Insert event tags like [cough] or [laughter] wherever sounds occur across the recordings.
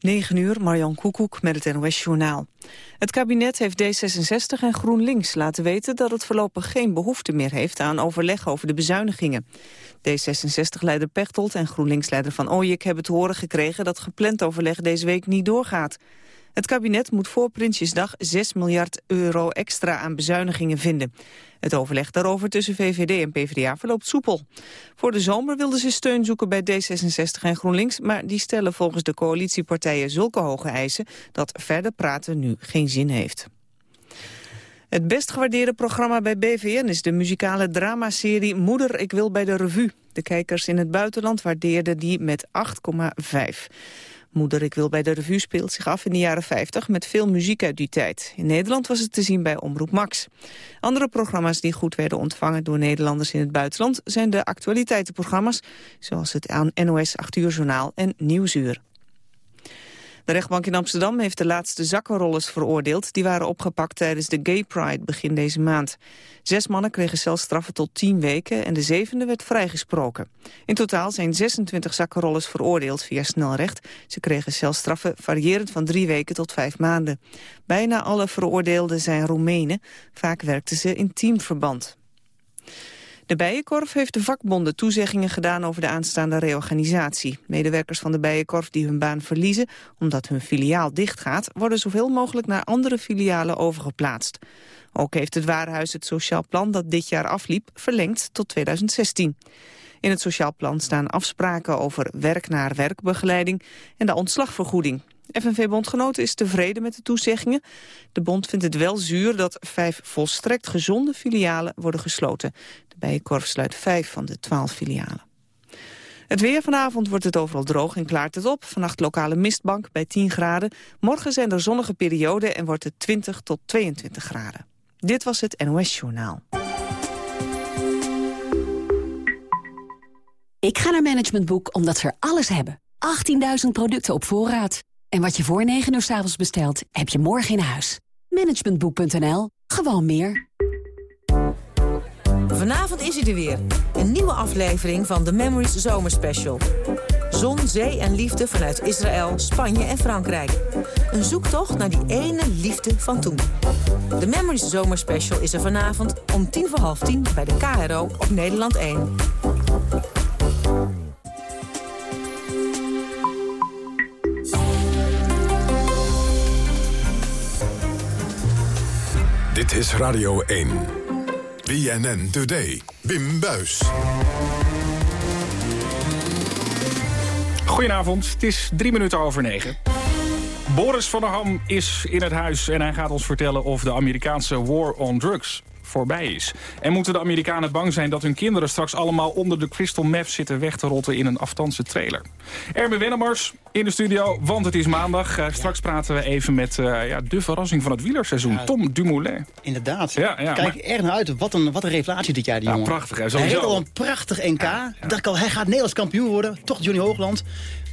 9 uur, Marjan Koekoek met het NOS-journaal. Het kabinet heeft D66 en GroenLinks laten weten dat het voorlopig geen behoefte meer heeft aan overleg over de bezuinigingen. D66-leider Pechtold en GroenLinks-leider Van Ooyek hebben te horen gekregen dat gepland overleg deze week niet doorgaat. Het kabinet moet voor Prinsjesdag 6 miljard euro extra aan bezuinigingen vinden. Het overleg daarover tussen VVD en PvdA verloopt soepel. Voor de zomer wilden ze steun zoeken bij D66 en GroenLinks... maar die stellen volgens de coalitiepartijen zulke hoge eisen... dat verder praten nu geen zin heeft. Het best gewaardeerde programma bij BVN is de muzikale dramaserie Moeder, ik wil bij de revue. De kijkers in het buitenland waardeerden die met 8,5. Moeder ik wil bij de revue speelt zich af in de jaren 50 met veel muziek uit die tijd. In Nederland was het te zien bij Omroep Max. Andere programma's die goed werden ontvangen door Nederlanders in het buitenland zijn de actualiteitenprogramma's zoals het aan NOS 8 uur journaal en Nieuwsuur. De rechtbank in Amsterdam heeft de laatste zakkenrollers veroordeeld. Die waren opgepakt tijdens de Gay Pride begin deze maand. Zes mannen kregen celstraffen tot tien weken en de zevende werd vrijgesproken. In totaal zijn 26 zakkenrollers veroordeeld via snelrecht. Ze kregen celstraffen variërend van drie weken tot vijf maanden. Bijna alle veroordeelden zijn Roemenen. Vaak werkten ze in teamverband. De Bijenkorf heeft de vakbonden toezeggingen gedaan over de aanstaande reorganisatie. Medewerkers van de Bijenkorf die hun baan verliezen omdat hun filiaal dichtgaat... worden zoveel mogelijk naar andere filialen overgeplaatst. Ook heeft het Warenhuis het sociaal plan dat dit jaar afliep verlengd tot 2016. In het sociaal plan staan afspraken over werk naar werkbegeleiding en de ontslagvergoeding. FNV-bondgenoten is tevreden met de toezeggingen. De bond vindt het wel zuur dat vijf volstrekt gezonde filialen worden gesloten. De Bijenkorf sluit vijf van de twaalf filialen. Het weer vanavond wordt het overal droog en klaart het op. Vannacht lokale mistbank bij 10 graden. Morgen zijn er zonnige perioden en wordt het 20 tot 22 graden. Dit was het NOS Journaal. Ik ga naar Management Boek omdat ze er alles hebben. 18.000 producten op voorraad. En wat je voor 9 uur s avonds bestelt, heb je morgen in huis. Managementboek.nl. Gewoon meer. Vanavond is hij er weer. Een nieuwe aflevering van The Memories Zomerspecial. Zon, zee en liefde vanuit Israël, Spanje en Frankrijk. Een zoektocht naar die ene liefde van toen. The Memories Zomerspecial is er vanavond om tien voor half tien bij de KRO op Nederland 1. Dit is Radio 1. BNN Today. Wim Buis. Goedenavond, het is drie minuten over negen. Boris van der Ham is in het huis en hij gaat ons vertellen of de Amerikaanse war on drugs voorbij is. En moeten de Amerikanen bang zijn dat hun kinderen straks allemaal onder de crystal meth zitten weg te rotten in een aftanse trailer. Erben Wennemars in de studio, want het is maandag. Uh, straks praten we even met uh, ja, de verrassing van het wielerseizoen, ja, Tom Dumoulin. Inderdaad. Ja, ja, Kijk maar... erg naar uit. Wat een, wat een revelatie dit jaar, die jongen. Prachtig, hè, Hij heeft al een prachtig NK. Dacht al, hij gaat Nederlands kampioen worden. Toch Johnny Hoogland.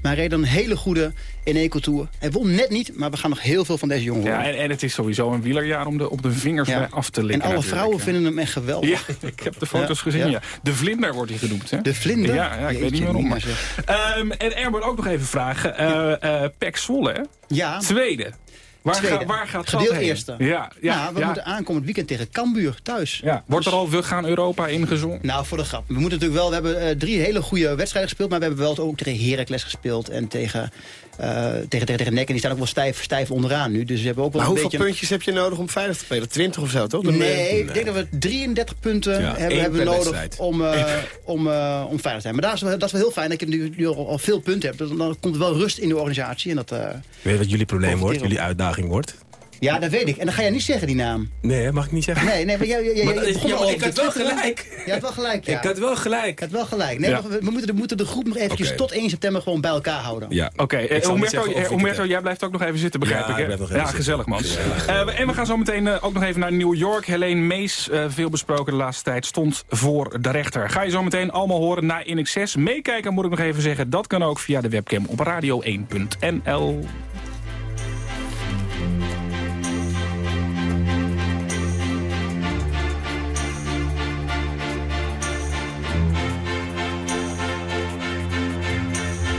Maar hij reed een hele goede in Eco Tour. Hij won net niet, maar we gaan nog heel veel van deze jongen Ja, en, en, het is sowieso een wielerjaar om de, op de vingers ja. af te likken. En alle vrouwen vinden hem echt geweldig. Ja, [laughs] ik heb de foto's gezien, ja. De vlinder wordt hij genoemd, hè? De vlinder? Ja, ja ik weet niet waarom. Maar. Um, en Erbert ook nog even vragen. Uh, uh, Pek Zwolle, hè? Ja. Tweede. Waar, ga, waar gaat Gedeeld heen? eerste. Ja, ja, nou, we ja. moeten aankomend weekend tegen Cambuur thuis. Ja. Wordt er al We gaan Europa ingezongen? Nou, voor de grap. We moeten natuurlijk wel. We hebben uh, drie hele goede wedstrijden gespeeld. Maar we hebben wel ook tegen Heracles gespeeld. En tegen, uh, tegen, tegen, tegen Nek. En die staan ook wel stijf, stijf onderaan nu. Dus we hebben ook wel maar een hoeveel beetje... puntjes heb je nodig om veilig te spelen? 20 of zo, toch? Nee, nee, ik denk dat we 33 punten ja, hebben, hebben we nodig om, uh, om, uh, om veilig te zijn. Maar dat is, wel, dat is wel heel fijn dat ik nu, nu al, al, veel punten heb. Dan, dan komt er wel rust in de organisatie. En dat, uh, Weet je wat jullie probleem wordt? Jullie uitdaging wordt? Ja, dat weet ik. En dan ga jij niet zeggen, die naam. Nee, mag ik niet zeggen. Nee, nee, maar jij, jij, maar jij is, ja, ik had wel gelijk. Je had wel gelijk, ja. Ik had wel gelijk. Ik had wel gelijk. Nee, ja. we, we, moeten de, moeten de groep nog eventjes okay. tot 1 september gewoon bij elkaar houden. Ja. Oké, okay. uh, Humberto, jij blijft ook nog even zitten, begrijp ja, ik, hè? Ik ja, gezellig, man. Gezellig. Uh, en we gaan zo meteen uh, ook nog even naar New York. Helene Mees, uh, veel besproken de laatste tijd, stond voor de rechter. Ga je zo meteen allemaal horen na In Excess. Meekijken, moet ik nog even zeggen. Dat kan ook via de webcam op radio1.nl.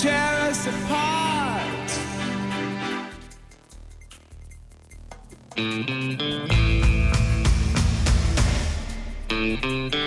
tear us apart. We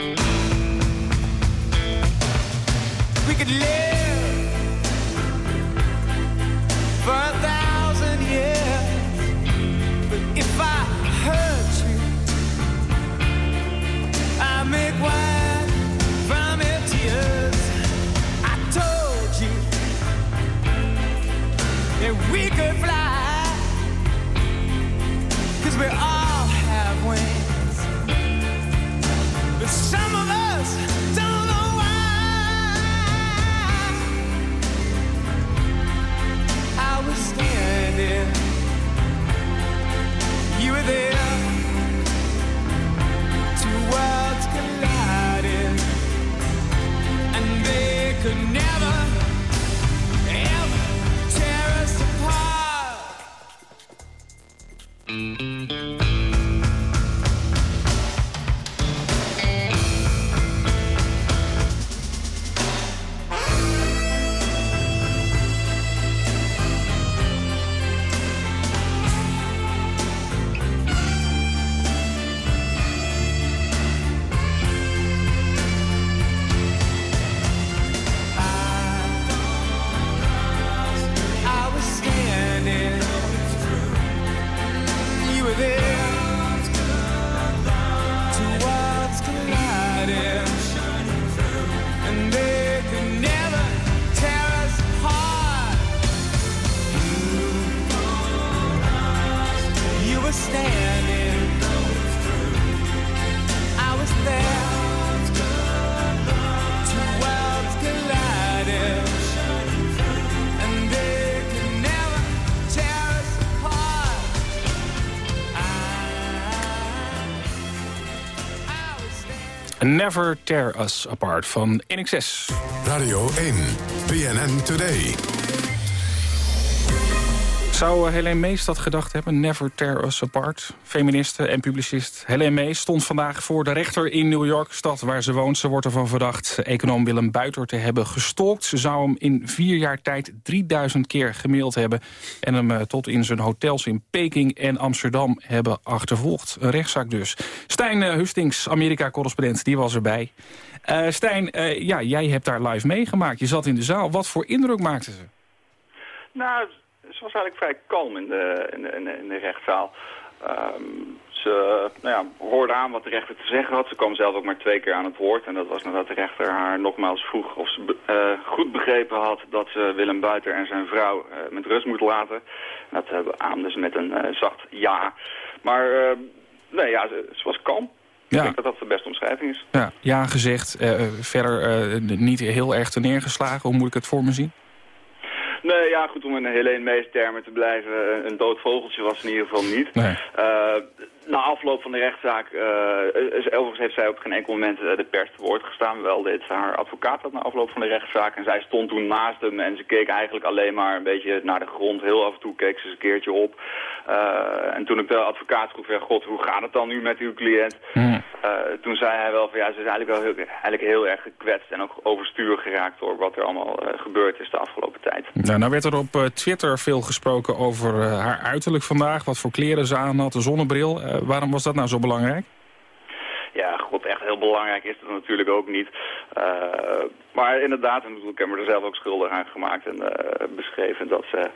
Never Tear Us Apart van NXS. Radio 1, BNN Today. Zou eh, Helene Mees dat gedacht hebben? Never tear us apart. Feministe en publicist Helene Mees stond vandaag voor de rechter in New York, stad waar ze woont. Ze wordt ervan verdacht econoom Willem Buiter te hebben gestalkt. Ze zou hem in vier jaar tijd 3000 keer gemaild hebben... en hem eh, tot in zijn hotels in Peking en Amsterdam hebben achtervolgd. Een rechtszaak dus. Stijn eh, Hustings, Amerika-correspondent, die was erbij. Eh, Stijn, ja, jij hebt daar live meegemaakt. Je zat in de zaal. Wat voor indruk maakte ze? Nou, ze was eigenlijk vrij kalm in de, in de, in rechtszaal. Ehm, ze nou ja, hoorde aan wat de rechter te zeggen had. Ze kwam zelf ook maar twee keer aan het woord. En dat was nadat de rechter haar nogmaals vroeg of ze eh, goed begrepen had... dat ze Willem Buiter en zijn vrouw eh, met rust moet laten. Dat uh, beaamde ze met een eh, zacht ja. Maar eh, nee, ja, ze, ze was kalm. Ja. Ik denk dat dat de beste omschrijving is. Ja, ja gezegd. verder niet heel erg te neergeslagen. Hoe moet ik het voor me zien? Nee, ja, goed, om in Helene Mees termen te blijven, een- een dood vogeltje was ze in ieder geval niet. Nee. Eh, na afloop van de rechtszaak, eh, is- overigens heeft zij op geen enkel moment eh, de pers te woord gestaan. Wel deed haar advocaat dat na afloop van de rechtszaak. En zij stond toen naast hem en ze keek eigenlijk alleen maar een beetje naar de grond. Heel af en toe keek ze eens een keertje op. Eh, en toen ik de advocaat vroeg, ja, god, hoe gaat het dan nu met uw cliënt? Hmm. Eh, toen zei hij wel van ja, ze is eigenlijk wel heel, eigenlijk heel erg gekwetst en ook overstuur geraakt door wat er allemaal eh, gebeurd is de afgelopen tijd. Nou, nou werd er op eh, Twitter veel gesproken over haar uiterlijk vandaag. Wat voor kleren ze aan had, de zonnebril. Waarom was dat nou zo belangrijk? God, echt heel belangrijk is het natuurlijk ook niet. Eh, maar inderdaad, en ik heb me er zelf ook schuldig aan gemaakt en eh, beschreven dat ze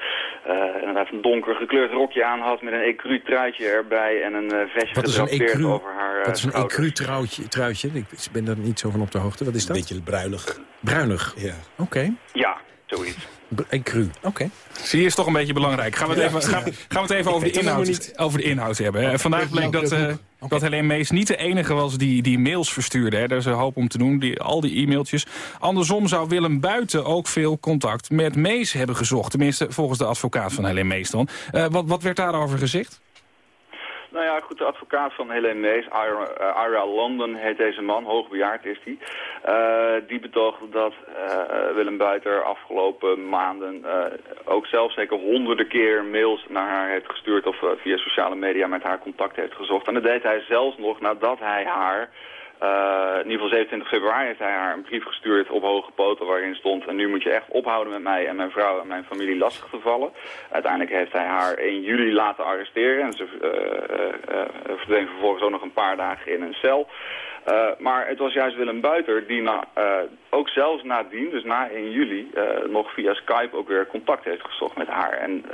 eh, inderdaad een donker gekleurd rokje aan had met een ecru truitje erbij en een eh, vestje Wat is een gedrapeerd ecru? over haar eh, Wat is een ecru truitje, truitje? Ik ben er niet zo van op de hoogte. Wat is dat? Een beetje bruinig. Bruinig. Ja. Oké. Ja, zoiets. Br- Ecru. Oké. Zie je, is toch een beetje belangrijk. Gaan we het, Ja. even, gaan, [laughs] gaan we het even over, de helemaal inhoud, over de inhoud hebben. hè. Vandaag bleek dat, eh, Dat Helene Mees niet de enige was die, die mails verstuurde. Hè. Daar is een hoop om te doen, die, al die e-mailtjes. Andersom zou Willem Buiten ook veel contact met Mees hebben gezocht. Tenminste, volgens de advocaat van Helene Mees dan. Uh, wat, wat werd daarover gezegd? Nou ja, goed, de advocaat van Helene Mees, Ira, Ira London heet deze man, hoogbejaard is die. Uh, die betoogde dat uh, Willem Buiter afgelopen maanden ook zelf zeker honderden keer mails naar haar heeft gestuurd of via sociale media met haar contact heeft gezocht. En dat deed hij zelfs nog nadat hij haar uh, in ieder geval 27 februari heeft hij haar een brief gestuurd op hoge poten waarin stond... en nu moet je echt ophouden met mij en mijn vrouw en mijn familie lastig te vallen. Uiteindelijk heeft hij haar in juli laten arresteren en ze uh, verdween vervolgens ook nog een paar dagen in een cel. Uh, maar het was juist Willem Buiter die na, uh, ook zelfs nadien, dus na 1 juli, uh, nog via Skype ook weer contact heeft gezocht met haar. En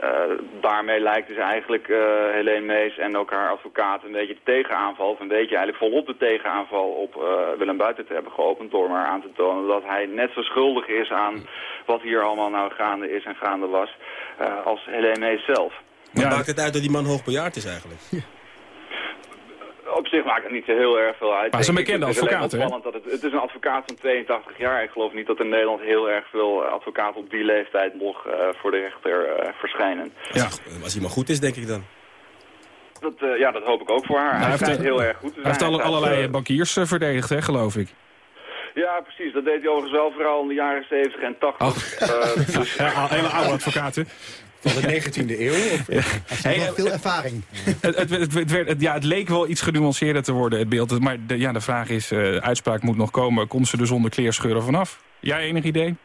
daarmee lijkt dus eigenlijk Helene Mees en ook haar advocaat een beetje de tegenaanval, of een beetje eigenlijk volop de tegenaanval op Willem Buiter te hebben geopend door maar aan te tonen dat hij net zo schuldig is aan wat hier allemaal nou gaande is en gaande was als Helene Mees zelf. Maar maakt het uit dat die man hoogbejaard is eigenlijk? Op zich maakt het niet zo heel erg veel uit. Maar is een bekende advocaat, hè? Dat het, het is een advocaat van 82 jaar. Ik geloof niet dat in Nederland heel erg veel advocaten op die leeftijd nog uh, voor de rechter uh, verschijnen. Ja. Als hij maar goed is, denk ik dan. Dat, uh, ja, dat hoop ik ook voor haar. Nou, hij heeft heel erg goed. Hij heeft alle, allerlei bankiers verdedigd, hè, geloof ik. Ja, precies. Dat deed hij overigens wel vooral in de jaren 70 en 80. Oh. dus... [laughs] ja, hele oude advocaten. Van de 19e eeuw? Of, ja. hey, veel ervaring. Het, het, het, het, ja, het leek wel iets genuanceerder te worden, het beeld. Maar de, ja, de vraag is, uh, uitspraak moet nog komen. Komt ze er zonder kleerscheuren vanaf? Jij enig idee?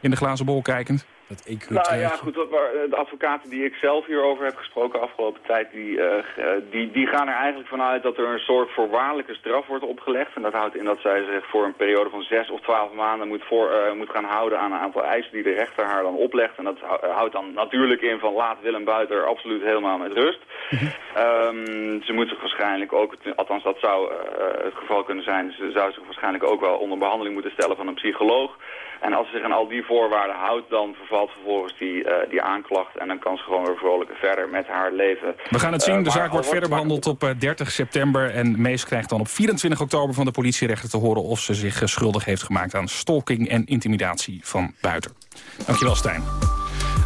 In de glazen bol kijkend? Dat EQ nou ja, goed, de advocaten die ik zelf hierover heb gesproken afgelopen tijd, die, uh, die, die gaan er eigenlijk vanuit dat er een soort voorwaardelijke straf wordt opgelegd. En dat houdt in dat zij zich voor een periode van zes of twaalf maanden moet, voor, uh, moet gaan houden aan een aantal eisen die de rechter haar dan oplegt. En dat houdt dan natuurlijk in van laat Willem Buiter absoluut helemaal met rust. um, ze moet zich waarschijnlijk ook, althans dat zou het geval kunnen zijn, ze zou zich waarschijnlijk ook wel onder behandeling moeten stellen van een psycholoog. En als ze zich aan al die voorwaarden houdt, dan vervalt vervolgens die, uh, die aanklacht. En dan kan ze gewoon weer vrolijk verder met haar leven. We gaan het zien. De zaak wordt verder behandeld op 30 september. En Mees krijgt dan op 24 oktober van de politierechter te horen... of ze zich schuldig heeft gemaakt aan stalking en intimidatie van buiten. Dankjewel, Stijn.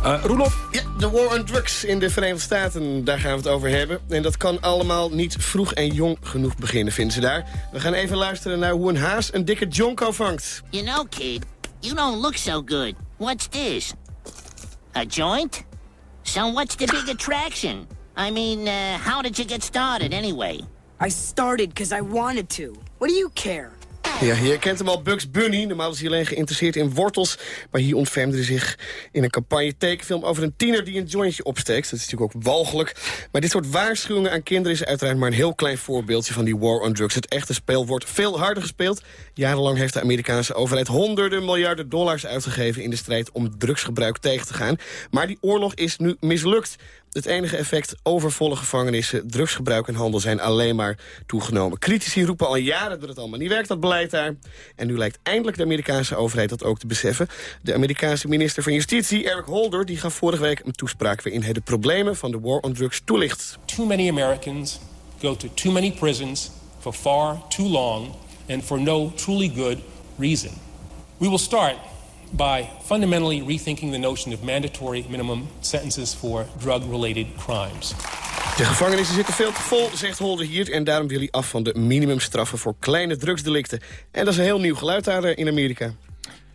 Uh, Roelof? Ja, de war on drugs in de Verenigde Staten, daar gaan we het over hebben. En dat kan allemaal niet vroeg en jong genoeg beginnen, vinden ze daar. We gaan even luisteren naar hoe een haas een dikke jonko vangt. You know, kid, you don't look so good. What's this? A joint? So what's the big attraction? I mean, uh, how did you get started anyway? I started because I wanted to. What do you care? Ja, je kent hem al, Bugs Bunny. Normaal is hij alleen geïnteresseerd in wortels. Maar hier ontfermde hij zich in een campagne tekenfilm over een tiener die een jointje opsteekt. Dat is natuurlijk ook walgelijk. Maar dit soort waarschuwingen aan kinderen is uiteraard maar een heel klein voorbeeldje van die war on drugs. Het echte spel wordt veel harder gespeeld. Jarenlang heeft de Amerikaanse overheid honderden miljarden dollars uitgegeven in de strijd om drugsgebruik tegen te gaan. Maar die oorlog is nu mislukt. Het enige effect, overvolle gevangenissen, drugsgebruik en handel zijn alleen maar toegenomen. Critici roepen al jaren dat het allemaal niet werkt, dat beleid daar. En nu lijkt eindelijk de Amerikaanse overheid dat ook te beseffen. De Amerikaanse minister van Justitie, Eric Holder, die gaf vorige week een toespraak waarin hij de problemen van de war on drugs toelicht. Too many Americans go to too many prisons for far too long and for no truly good reason. We will start by fundamentally rethinking the notion of mandatory minimum sentences for drug-related crimes. De gevangenissen zitten veel te vol, zegt Holder hier... en daarom wil hij af van de minimumstraffen voor kleine drugsdelicten. En dat is een heel nieuw geluid daar eh, in Amerika.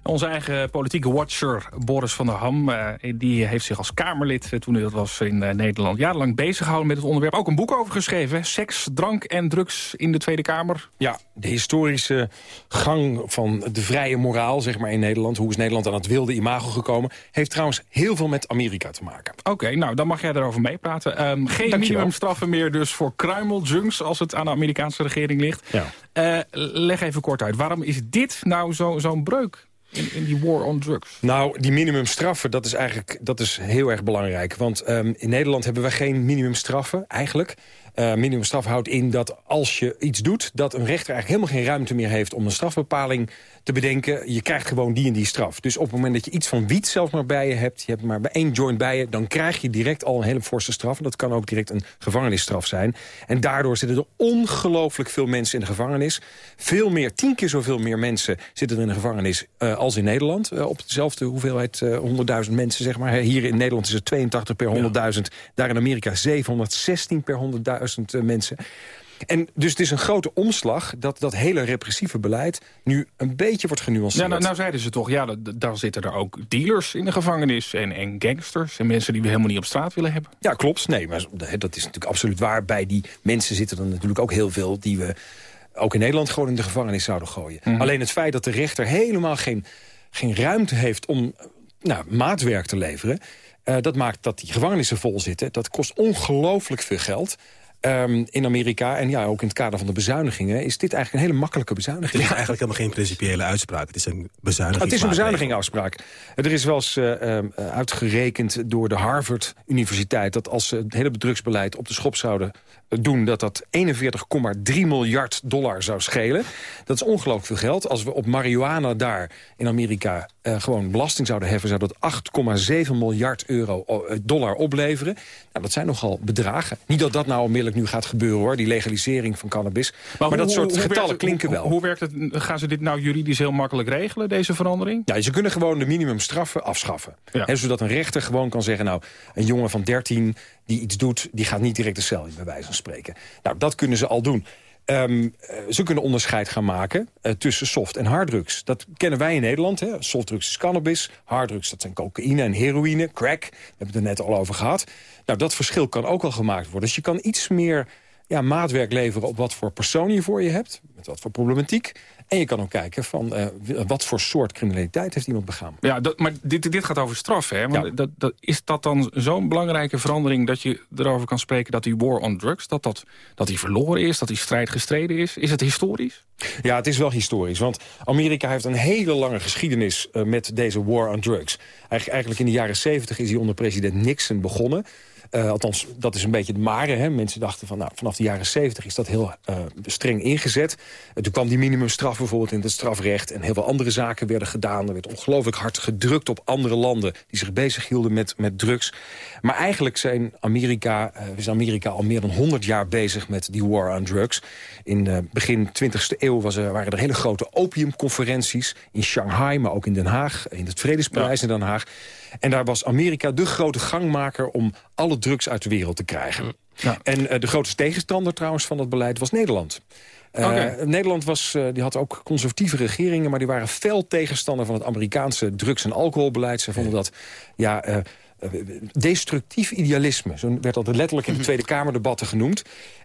Onze eigen politieke watcher Boris van der Ham... Uh, die heeft zich als Kamerlid, uh, toen hij dat was in uh, Nederland... jarenlang bezig gehouden met het onderwerp. Ook een boek over geschreven. Seks, drank en drugs in de Tweede Kamer. Ja, de historische gang van de vrije moraal zeg maar, in Nederland. Hoe is Nederland aan het wilde imago gekomen? Heeft trouwens heel veel met Amerika te maken. Oké, nou, dan mag jij erover meepraten. Um, geen minimumstraffen meer dus voor kruimeljunks... als het aan de Amerikaanse regering ligt. Ja. leg even kort uit. Waarom is dit nou zo'n zo breuk? In, die war on drugs? Nou, die minimumstraffen, dat is eigenlijk dat is heel erg belangrijk. Want um, in Nederland hebben we geen minimumstraffen, eigenlijk. Uh, minimumstraf houdt in dat als je iets doet... dat een rechter eigenlijk helemaal geen ruimte meer heeft... om een strafbepaling te bedenken. Je krijgt gewoon die en die straf. Dus op het moment dat je iets van wiet zelf maar bij je hebt... je hebt maar één joint bij je... dan krijg je direct al een hele forse straf. En dat kan ook direct een gevangenisstraf zijn. En daardoor zitten er ongelooflijk veel mensen in de gevangenis. Veel meer, tien keer zoveel meer mensen zitten er in de gevangenis... Uh, als in Nederland. Uh, op dezelfde hoeveelheid, uh, 100.000 mensen, zeg maar. Hier in Nederland is het 82 per 100.000. Daar in Amerika 716 per 100.000 mensen. En dus het is een grote omslag dat dat hele repressieve beleid... nu een beetje wordt genuanceerd. Ja, nou, nou zeiden ze toch, ja, daar zitten er ook dealers in de gevangenis... En, en gangsters en mensen die we helemaal niet op straat willen hebben. Ja, klopt. Nee, maar dat is natuurlijk absoluut waar. Bij die mensen zitten er natuurlijk ook heel veel... die we ook in Nederland gewoon in de gevangenis zouden gooien. Mhm. Alleen het feit dat de rechter helemaal geen, geen ruimte heeft... om nou, maatwerk te leveren... Uh, dat maakt dat die gevangenissen vol zitten. Dat kost ongelooflijk veel geld. Um, in Amerika, en ja, ook in het kader van de bezuinigingen... is dit eigenlijk een hele makkelijke bezuiniging. Het is eigenlijk helemaal geen principiële uitspraak. Het is een bezuiniging. Het is een bezuinigingafspraak. Er is wel eens uh, uitgerekend door de Harvard Universiteit... dat als ze het hele drugsbeleid op de schop zouden doen... dat dat 41,3 miljard dollar zou schelen. Dat is ongelooflijk veel geld. Als we op marihuana daar in Amerika uh, gewoon belasting zouden heffen... zou dat 8,7 miljard euro uh, dollar opleveren. Nou, dat zijn nogal bedragen. Niet dat dat nou onmiddellijk nu gaat gebeuren, hoor. Die legalisering van cannabis. Maar, dat soort getallen klinken wel. Hoe, werkt het? Gaan ze dit nou juridisch heel makkelijk regelen, deze verandering? Ja, ze kunnen gewoon de minimumstraffen afschaffen. Ja. zodat een rechter gewoon kan zeggen... nou, een jongen van 13 die iets doet, die gaat niet direct de cel in, bij wijze van spreken. Nou, dat kunnen ze al doen. Um, ze kunnen onderscheid gaan maken uh, tussen soft- en harddrugs. Dat kennen wij in Nederland. Hè. Softdrugs is cannabis, harddrugs dat zijn cocaïne en heroïne, crack. We hebben het er net al over gehad. Nou, dat verschil kan ook al gemaakt worden. Dus je kan iets meer ja, maatwerk leveren op wat voor persoon je voor je hebt. Met wat voor problematiek. En je kan ook kijken van uh, wat voor soort criminaliteit heeft iemand begaan. Ja, dat, maar dit, dit gaat over straf, hè? Want ja. dat, dat, is dat dan zo'n belangrijke verandering... dat je erover kan spreken dat die war on drugs... dat, dat, dat die verloren is, dat die strijd gestreden is? Is het historisch? Ja, het is wel historisch. Want Amerika heeft een hele lange geschiedenis uh, met deze war on drugs. Eigenlijk in de jaren 70 is hij onder president Nixon begonnen... Uh, althans, dat is een beetje het mare. Hè? Mensen dachten van, nou, vanaf de jaren 70 is dat heel uh, streng ingezet. Uh, toen kwam die minimumstraf bijvoorbeeld in het strafrecht... en heel veel andere zaken werden gedaan. Er werd ongelooflijk hard gedrukt op andere landen... die zich bezighielden met, met drugs. Maar eigenlijk zijn Amerika, is Amerika al meer dan 100 jaar bezig met die war on drugs. In begin 20e eeuw was er, waren er hele grote opiumconferenties... in Shanghai, maar ook in Den Haag, in het Vredespaleis ja. in Den Haag... En daar was Amerika de grote gangmaker om alle drugs uit de wereld te krijgen. Ja. En uh, de grootste tegenstander trouwens van dat beleid was Nederland. Uh, okay. Nederland was, uh, die had ook conservatieve regeringen... maar die waren fel tegenstander van het Amerikaanse drugs- en alcoholbeleid. Ze vonden dat ja, destructief idealisme. Zo werd dat letterlijk in de Tweede Kamerdebatten genoemd.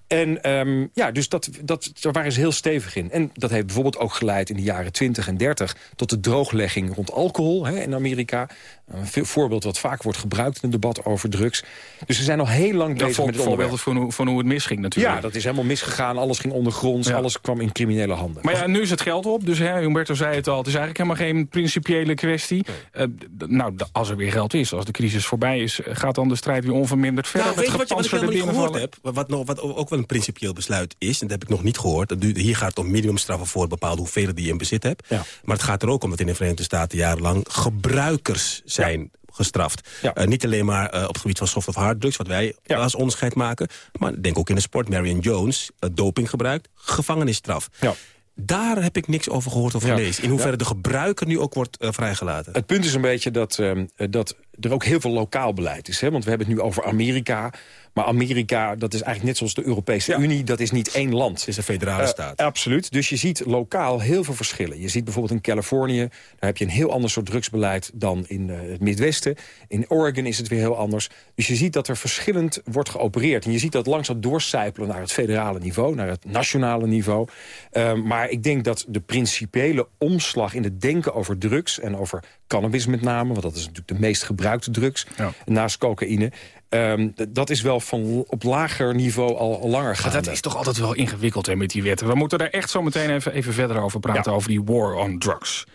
En um, ja, dus dat, dat, daar waren ze heel stevig in. En dat heeft bijvoorbeeld ook geleid in de jaren 20 en 30... tot de drooglegging rond alcohol hè, in Amerika. Een voorbeeld wat vaak wordt gebruikt in het debat over drugs. Dus ze zijn al heel lang bezig ja, met het onderwerp. Van hoe, van hoe het misging natuurlijk. Ja, dat is helemaal misgegaan. Alles ging ondergronds. Ja. Alles kwam in criminele handen. Maar ja, nu is het geld op. Dus hè, Humberto zei het al. Het is eigenlijk helemaal geen principiële kwestie. Nee. Uh, nou, als er weer geld is, als de crisis voorbij is... gaat dan de strijd weer onverminderd verder. Nou, weet je wat, je, wat ik helemaal niet gehoord heb? Wat, nog, wat ook wel een principieel besluit is... en dat heb ik nog niet gehoord. Hier gaat het om minimumstraffen voor bepaalde hoeveelheden die je in bezit hebt. Ja. Maar het gaat er ook om dat in de Verenigde Staten jarenlang gebruikers zijn... Ja gestraft. Ja. Uh, niet alleen maar uh, op het gebied van soft of hard drugs, wat wij als onderscheid maken. Maar denk ook in de sport. Marion Jones, uh, doping gebruikt, gevangenisstraf. Ja. Daar heb ik niks over gehoord of gelezen. In hoeverre de gebruiker nu ook wordt vrijgelaten. Het punt is een beetje dat, ehm, dat er ook heel veel lokaal beleid is. Hè? Want we hebben het nu over Amerika. Maar Amerika, dat is eigenlijk net zoals de Europese ja. Unie... dat is niet één land. Het is een federale uh, staat. Absoluut. Dus je ziet lokaal heel veel verschillen. Je ziet bijvoorbeeld in Californië... daar heb je een heel ander soort drugsbeleid dan in uh, het Midwesten. In Oregon is het weer heel anders. Dus je ziet dat er verschillend wordt geopereerd. En je ziet dat langzaam doorcijpelen naar het federale niveau... naar het nationale niveau. Uh, maar ik denk dat de principiële omslag in het denken over drugs... en over cannabis met name, want dat is natuurlijk de meest gebruikte drugs... Ja. naast cocaïne, Um, dat is wel van op lager niveau al, al langer. Maar dat is toch altijd wel ingewikkeld hè, met die wetten. We moeten daar echt zo meteen even, even verder over praten, ja. over die war on drugs.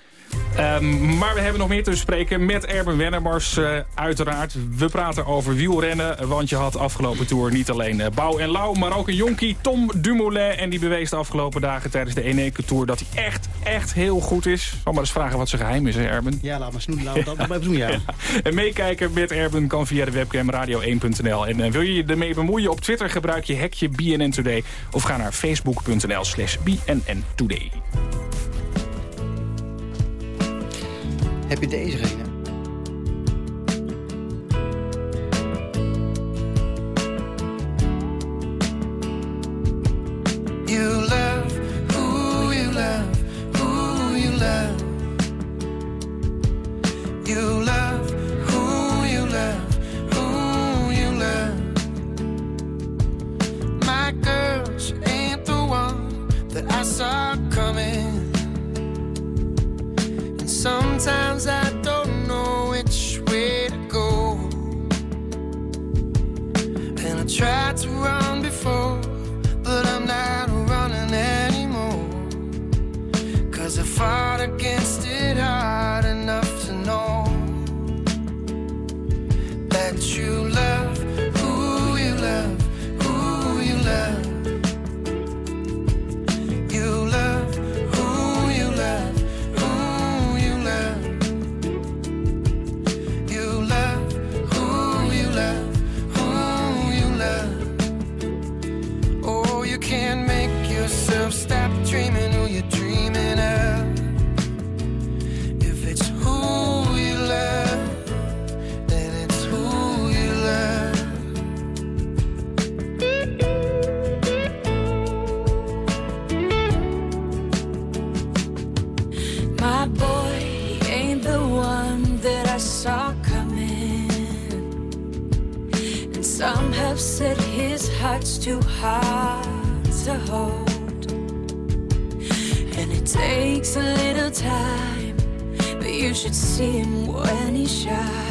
Um, maar we hebben nog meer te bespreken met Erben Wennemars uh, uiteraard. We praten over wielrennen, want je had afgelopen tour niet alleen uh, Bouw en Lau... maar ook een jonkie, Tom Dumoulin. En die bewees de afgelopen dagen tijdens de Eneco Tour... dat hij echt, echt heel goed is. Zal maar eens vragen wat zijn geheim is, hè Erben? Ja, laat maar snoeien. Laten we dat maar even doen, ja. [laughs] ja. En meekijken met Erben kan via de webcam radio1.nl. En uh, wil je je ermee bemoeien op Twitter, gebruik je hekje BNN Today... of ga naar facebook.nl slash BNN Today. Ain't the one that I saw coming. Sometimes I don't know which way to go. And I tried to run before, but I'm not running anymore. Cause I fought against time, but you should see him when he shines.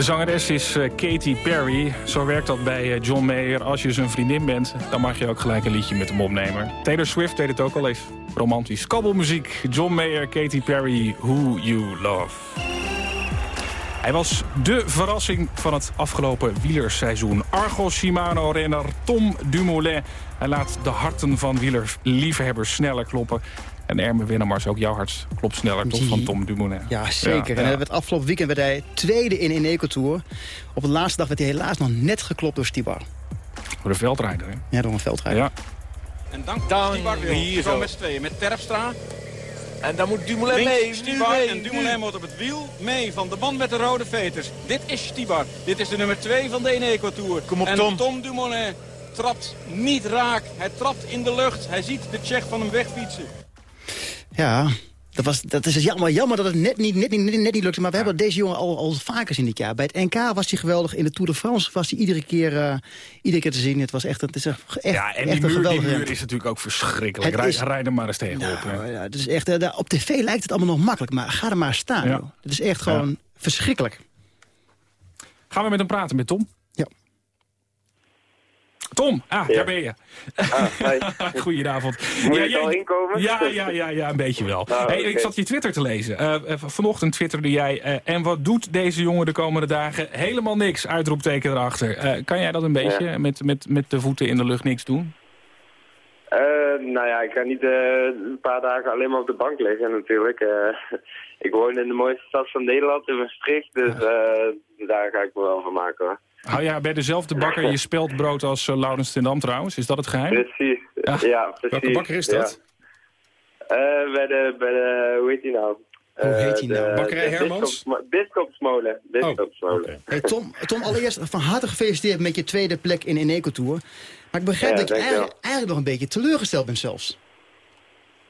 De zangeres is eh, Katy Perry. Zo werkt dat bij eh, John Mayer. Als je zijn vriendin bent, dan mag je ook gelijk een liedje met hem opnemen. Taylor Swift deed het ook al eens. Romantisch. Kabbelmuziek. John Mayer, Katy Perry, Who You Love. Hij was de verrassing van het afgelopen wielerseizoen. Argos Shimano-renner Tom Dumoulin. Hij laat de harten van wielerliefhebbers sneller kloppen. En Erme Winnemars, ook jouw hart klopt sneller, toch? Van Tom Dumoulin. Ja, zeker. Ja, En het afgelopen weekend werd hij tweede in in Eco-tour. Op de laatste dag werd hij helaas nog net geklopt door Stibar. Voor de veldrijder, hè? Ja, door een veldrijder. Ja. En dan, dan hier zo met z'n tweeën. Met Terpstra. En dan moet Dumoulin mee. Stibar en Dumoulin moet op het wiel mee van de man met de rode veters. Dit is Stibar. Dit is de nummer 2 van de Eneco Tour. Kom op, en Tom. Tom Dumoulin trapt niet raak. Hij trapt in de lucht. Hij ziet de Tsjech van hem wegfietsen. Ja, dat, was, dat is jammer, jammer dat het net niet, net niet, net niet lukte. Maar we hebben deze jongen al, al vaker zien dit jaar. Bij het NK was hij geweldig. In de Tour de France was hij iedere keer, uh, iedere keer te zien. Het was echt, het is echt, ja, en echt die muur, die muur is natuurlijk ook verschrikkelijk. Rij, is- rij er maar eens tegenop. Nou, ja, het is echt, uh, op tv lijkt het allemaal nog makkelijk. Maar ga er maar staan. Ja. Het is echt gewoon verschrikkelijk. Gaan we met hem praten, met Tom? Tom, ah, Ja. daar ben je. [laughs] Goedenavond. Moet Ja, ik jij- al inkomen? Ja, ja, ja, ja, een beetje wel. Ah, hey. Ik zat je Twitter te lezen. Eh, vanochtend twitterde jij... eh, en wat doet deze jongen de komende dagen? Helemaal niks, uitroepteken erachter. Kan jij dat een beetje Ja. met, met, met de voeten in de lucht niks doen? Nou ja, ik ga niet een paar dagen alleen maar op de bank liggen natuurlijk. [laughs] Ik woon in de mooiste stad van Nederland, in Maastricht. Dus daar ga ik me wel van maken hoor. Hou jij bij dezelfde bakker je speldbrood als uh, Laurens ten Dam trouwens? Is dat het geheim? Precies, Ja. ja, precies. Welke bakker is dat? Ja. Eh, bij de, bij de, hoe heet die nou? Hoe heet die Eh, nou? Bakkerij Hermans? Bisschop- Bisschopsmolen. Bisschopsmolen. Hey, Tom, Tom, allereerst van harte gefeliciteerd met je tweede plek in Eneco Tour. Maar ik begrijp Ja, dat je eigenlijk, eigenlijk nog een beetje teleurgesteld bent zelfs.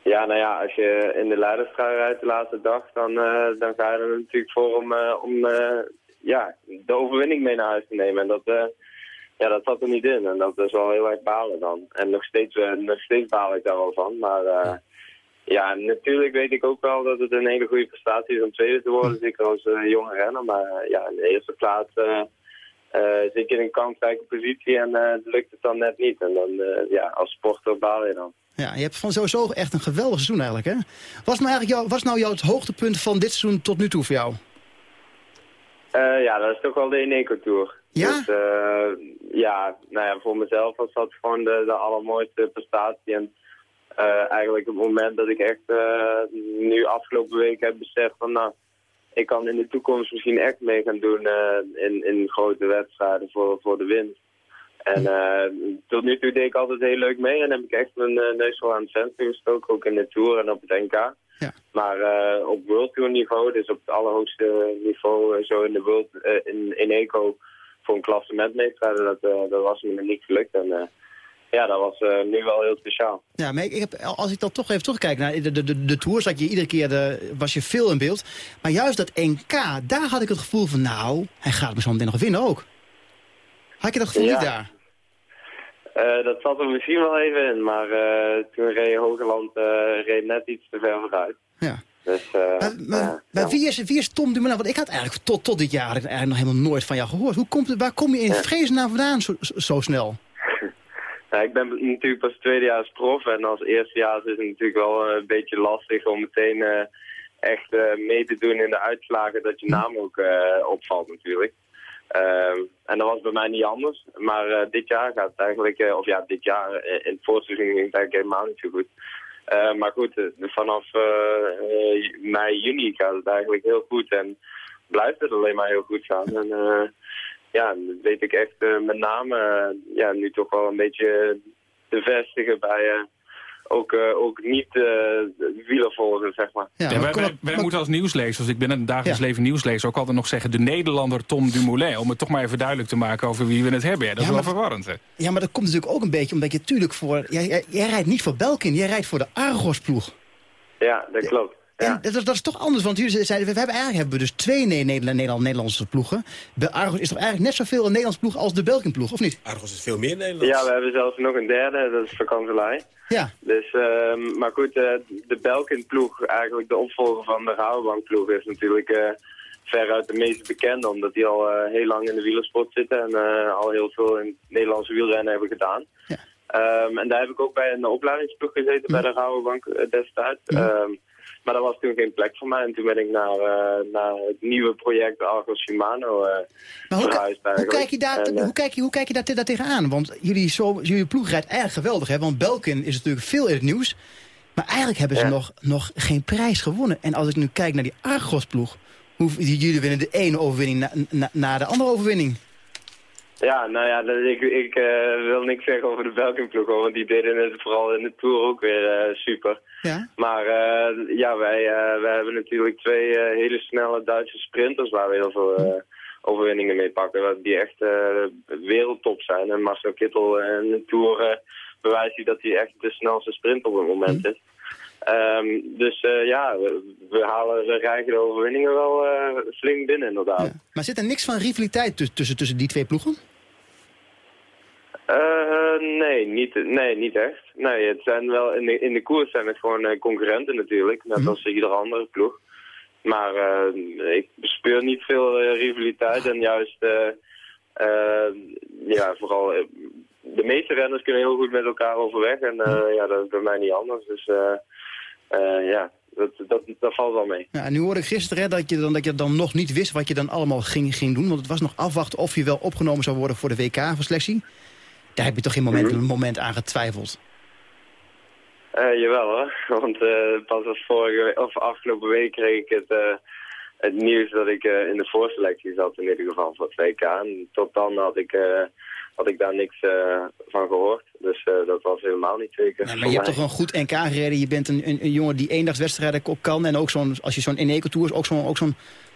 Ja, nou ja, als je in de leiderstrui rijdt de laatste dag, dan, eh, dan ga je er natuurlijk voor om, eh, om eh, ja, de overwinning mee naar huis te nemen. En dat, eh, ja, dat zat er niet in. En dat is wel heel erg balen dan. En nog steeds, eh, nog steeds baal ik daar wel van. Maar eh, ja, natuurlijk weet ik ook wel dat het een hele goede prestatie is om tweede te worden. Zeker als jonge renner. Maar ja, in de eerste plaats zit je in een kansrijke positie en lukt het dan net niet. En dan, ja, als sporter baal je dan. Ja, je hebt van sowieso echt een geweldig seizoen eigenlijk, hè? Wat is nou, eigenlijk jouw, wat is nou jouw het hoogtepunt van dit seizoen tot nu toe voor jou? Eh, ja, dat is toch wel de Eneco Tour. Ja? Dus, eh, ja, nou ja, voor mezelf was dat gewoon de, de allermooiste prestatie. En eh, eigenlijk het moment dat ik echt nu afgelopen week heb beseft van nou, ik kan in de toekomst misschien echt mee gaan doen in, in grote wedstrijden voor, voor de winst. En tot nu toe deed ik altijd heel leuk mee en heb ik echt mijn neus wel aan het centrum gestoken, ook in de Tour en op het NK. Maar eh, op World Tour niveau, dus op het allerhoogste niveau, eh, zo in de World, eh, in, in Eco, voor een klassement meestrijden, dat, dat was me niet gelukt. En ja, dat was nu wel heel speciaal. Ja, maar ik, ik heb, als ik dan toch even terugkijk naar de, de, de, de tour, zat je iedere keer de, was je veel in beeld. Maar juist dat NK, daar had ik het gevoel van, nou, hij gaat me zo meteen nog winnen ook. Had je dat gevoel Ja. niet daar? Eh, dat zat er misschien wel even in, maar eh, toen reed Hogeland eh, reed net iets te ver vooruit. Ja. Dus, ja. Maar wie is, wie is Tom Dumoulin? Want ik had eigenlijk tot, tot dit jaar eigenlijk nog helemaal nooit van jou gehoord. Hoe komt het, waar kom je in vredesnaam vandaan zo, zo, snel? [laughs] Ja, ik ben natuurlijk pas tweedejaars prof en als eerstejaars is het natuurlijk wel een beetje lastig om meteen echt mee te doen in de uitslagen dat je naam ook opvalt natuurlijk. Ehm, en dat was bij mij niet anders. Maar eh, dit jaar gaat het eigenlijk, eh, of ja, dit jaar, eh, in het voorseizoen ging het eigenlijk helemaal niet zo goed. Eh, maar goed, eh, vanaf mei, juni gaat het eigenlijk heel goed en blijft het alleen maar heel goed gaan. En ja, dat weet ik echt met name ja, nu toch wel een beetje te vestigen bij ook, eh, ook niet uh, wielervolgers, zeg maar. Ja, wij, wij, wij moeten als nieuwslezers, ik ben een dagelijks leven nieuwslezer, ook altijd nog zeggen de Nederlander Tom Dumoulin. Om het toch maar even duidelijk te maken over wie we het hebben. Ja, dat Ja, is wel maar- verwarrend. Hè? Ja, maar dat komt natuurlijk ook een beetje omdat je natuurlijk voor... Jij, jij, jij rijdt niet voor Belkin, jij rijdt voor de Argos-ploeg. Ja, dat klopt. En dat, is- dat is toch anders, want jullie zeiden, we hebben eigenlijk hebben we dus twee Ne- Nederland, Nederland, Nederlandse ploegen. De Argos is toch eigenlijk net zoveel een Nederlands ploeg als de Belkin-ploeg, of niet? Argos is veel meer Nederlands. Ja, we hebben zelfs nog een derde, dat is vakantielei. Ja. Dus, ehm, maar goed, eh, de Belkin-ploeg, eigenlijk de opvolger van de Rabobank-ploeg, is natuurlijk eh, veruit de meest bekende, omdat die al eh, heel lang in de wielersport zitten en eh, al heel veel in het Nederlandse wielrennen hebben gedaan. Ehm, en daar heb ik ook bij een opleidingsploeg gezeten bij de Rabobank destijds. Ehm, maar dat was toen geen plek voor mij en toen ben ik naar, eh, naar het nieuwe project Argos Shimano verhuisd Hoe kijk je daar, En, hoe kijk je, hoe kijk je daar, daar tegenaan? Want jullie, zo, jullie ploeg rijdt erg geweldig, hè? Want Belkin is natuurlijk veel in het nieuws. Maar eigenlijk hebben ze nog, nog geen prijs gewonnen. En als ik nu kijk naar die Argos-ploeg... jullie winnen de ene overwinning na, na, na de andere overwinning. Ja, nou ja, ik, ik eh, wil niks zeggen over de Belkin-ploeg, hoor, want die deden het vooral in de Tour ook weer eh, super. Ja? Maar eh, ja, wij, wij hebben natuurlijk twee hele snelle Duitse sprinters waar we heel veel overwinningen mee pakken. Die echt wereldtop zijn. En Marcel Kittel in de Tour bewijst hij dat hij echt de snelste sprint op het moment is. Ehm, dus ja, we, we halen de rijke overwinningen wel flink binnen inderdaad. Maar zit er niks van rivaliteit tussen, tussen die twee ploegen? Eh, nee, niet, nee, niet echt. Nee, het zijn wel, in de, in de koers zijn het gewoon eh, concurrenten natuurlijk, net als iedere andere ploeg. Maar eh, ik bespeur niet veel rivaliteit en juist, ja, vooral, de meeste renners kunnen heel goed met elkaar overweg en eh, ja, dat is bij mij niet anders. Dus ja, dat, dat, dat valt wel mee. Ja, en nu hoorde ik gisteren hè, dat, je dan, dat je dan nog niet wist wat je dan allemaal ging, ging doen. Want het was nog afwachten of je wel opgenomen zou worden voor de WK-selectie. Daar heb je toch geen moment, een moment aan getwijfeld? Eh, jawel hoor, [laughs] want eh, pas als vorige of afgelopen week kreeg ik het, eh, het nieuws dat ik in de voorselectie zat in ieder geval voor het WK. En tot dan had ik, had ik daar niks van gehoord, dus dat was helemaal niet zeker. Ja, maar je hebt toch een goed NK gereden. Je bent een, een, een jongen die eendagswedstrijden ook kan. En ook zo'n, als je zo'n Eneco-tour is, ook zo'n ook zo'n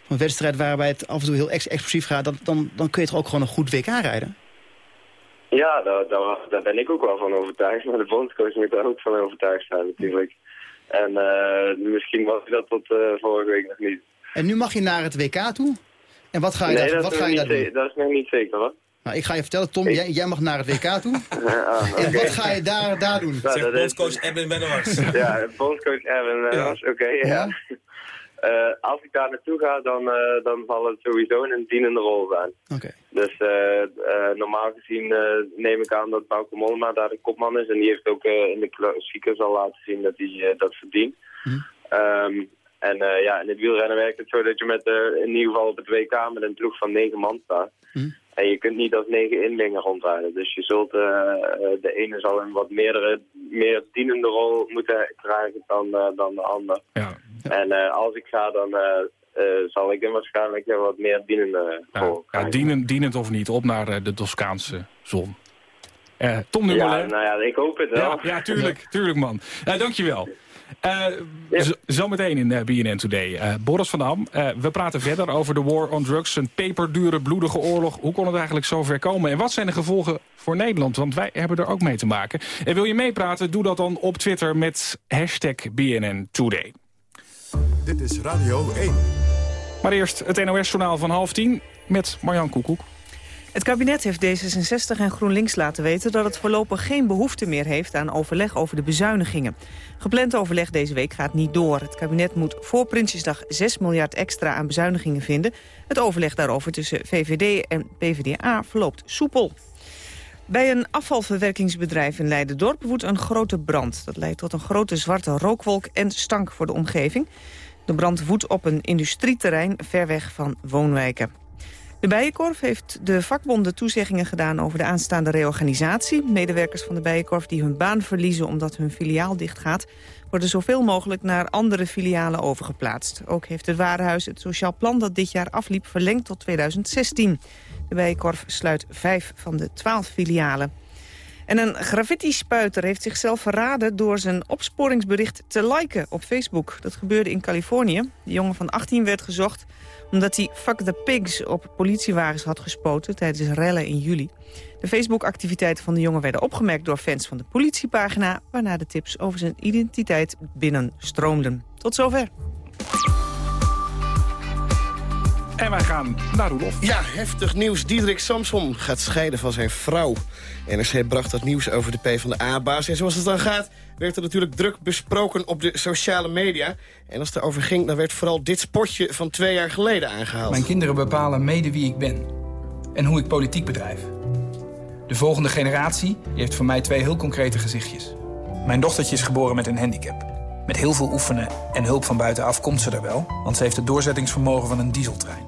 wedstrijd waarbij het af en toe heel ex explosief gaat. Dan, dan, dan kun je toch ook gewoon een goed WK rijden? Ja, daar, daar, daar ben ik ook wel van overtuigd, maar de bondscoach moet er ook van overtuigd zijn natuurlijk. En eh, misschien was ik dat tot eh, vorige week nog niet. En nu mag je naar het WK toe. En wat ga je nee, daar, dat, wat is ga je daar doen? dat is nog niet zeker hoor. Nou, ik ga je vertellen, Tom, jij, jij mag naar het WK toe. [laughs] Ah, En wat ga je daar, daar doen? Nou, is- Bondscoach Bennemars. Ja, bondscoach Evan eh, was oké, ja. Eh, als ik daar naartoe ga, dan, eh, dan zal het sowieso in een dienende rol zijn. Dus eh, normaal gezien neem ik aan dat Bauke Mollema daar de kopman is. En die heeft ook in de klassiekers al laten zien dat hij dat verdient. Ehm, en ja, in het wielrennen werkt het zo dat je met, in ieder geval op het WK met een ploeg van negen man staat. En je kunt niet als negen inlingen rondrijden. Dus je zult, eh, eh, de ene zal een wat meerdere, meer dienende rol moeten krijgen dan, eh, dan de ander. En eh, als ik ga, dan zal ik hem waarschijnlijk een wat meer dienende rol Ja, dienend, dienend of niet, op naar de Toscaanse zon. Tom Ja, Dumoulin. nou ja, ik hoop het wel. Ja, ja tuurlijk, tuurlijk man. Dankjewel. Uh, z- Zometeen in uh, BNN Today. Uh, Boris van Dam, uh, we praten verder over de war on drugs. Een peperdure, bloedige oorlog. Hoe kon het eigenlijk zo ver komen? En wat zijn de gevolgen voor Nederland? Want wij hebben er ook mee te maken. En wil je meepraten? Doe dat dan op Twitter met hashtag BNN Today. Dit is Radio 1. Maar eerst het NOS-journaal van half tien met Marjan Koekoek. Het kabinet heeft D66 en GroenLinks laten weten dat het voorlopig geen behoefte meer heeft aan overleg over de bezuinigingen. Gepland overleg deze week gaat niet door. Het kabinet moet voor Prinsjesdag 6 miljard extra aan bezuinigingen vinden. Het overleg daarover tussen VVD en PvdA verloopt soepel. Bij een afvalverwerkingsbedrijf in Leidendorp woedt een grote brand. Dat leidt tot een grote zwarte rookwolk en stank voor de omgeving. De brand woedt op een industrieterrein ver weg van woonwijken. De Bijenkorf heeft de vakbonden toezeggingen gedaan over de aanstaande reorganisatie. Medewerkers van de Bijenkorf die hun baan verliezen omdat hun filiaal dichtgaat... worden zoveel mogelijk naar andere filialen overgeplaatst. Ook heeft het Warenhuis het sociaal plan dat dit jaar afliep verlengd tot 2016. De Bijenkorf sluit vijf van de twaalf filialen. En een graffiti-spuiter heeft zichzelf verraden door zijn opsporingsbericht te liken op Facebook. Dat gebeurde in Californië. De jongen van 18 werd gezocht omdat hij Fuck the Pigs op politiewagens had gespoten tijdens rellen in juli. De Facebook-activiteiten van de jongen werden opgemerkt door fans van de politiepagina... waarna de tips over zijn identiteit binnenstroomden. Tot zover. En wij gaan naar Roelof. Ja, heftig nieuws. Diederik Samson gaat scheiden van zijn vrouw. NRC bracht dat nieuws over de PvdA-baas. En zoals het dan gaat, werd er natuurlijk druk besproken op de sociale media. En als het erover ging, dan werd vooral dit spotje van twee jaar geleden aangehaald. Mijn kinderen bepalen mede wie ik ben. En hoe ik politiek bedrijf. De volgende generatie die heeft voor mij twee heel concrete gezichtjes. Mijn dochtertje is geboren met een handicap. Met heel veel oefenen en hulp van buitenaf komt ze er wel... want ze heeft het doorzettingsvermogen van een dieseltrein.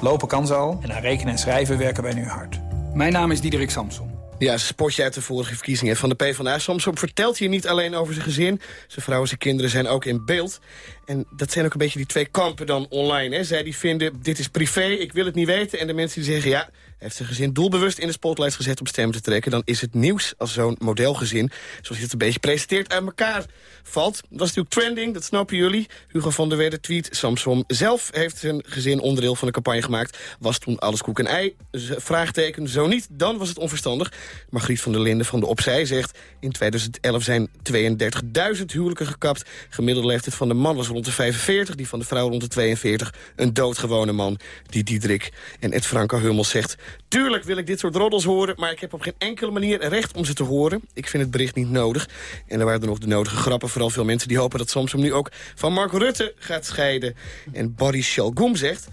Lopen kan ze al en aan rekenen en schrijven werken wij nu hard. Mijn naam is Diederik Samson. Ja, een spotje uit de vorige verkiezingen van de PvdA. Samson vertelt hier niet alleen over zijn gezin. Zijn vrouw en zijn kinderen zijn ook in beeld. En dat zijn ook een beetje die twee kampen dan online. Hè. Zij die vinden, dit is privé, ik wil het niet weten. En de mensen die zeggen, ja, heeft zijn gezin doelbewust in de spotlight gezet om stemmen te trekken... dan is het nieuws als zo'n modelgezin, zoals je het een beetje presenteert, uit elkaar valt. Dat was natuurlijk trending, dat snappen jullie. Hugo van der Wedde tweet, Samsom zelf heeft zijn gezin onderdeel van de campagne gemaakt. Was toen alles koek en ei? Vraagteken, zo niet, dan was het onverstandig. Margriet van der Linden van de Opzij zegt... in 2011 zijn 32.000 huwelijken gekapt. Gemiddelde leeftijd van de man was rond de 45, die van de vrouw rond de 42. Een doodgewone man, die Diederik. En Ed Franco Hummels zegt... Tuurlijk wil ik dit soort roddels horen, maar ik heb op geen enkele manier recht om ze te horen. Ik vind het bericht niet nodig. En er waren er nog de nodige grappen, vooral veel mensen die hopen dat Samsung nu ook van Mark Rutte gaat scheiden. En Boris Shalgoum zegt...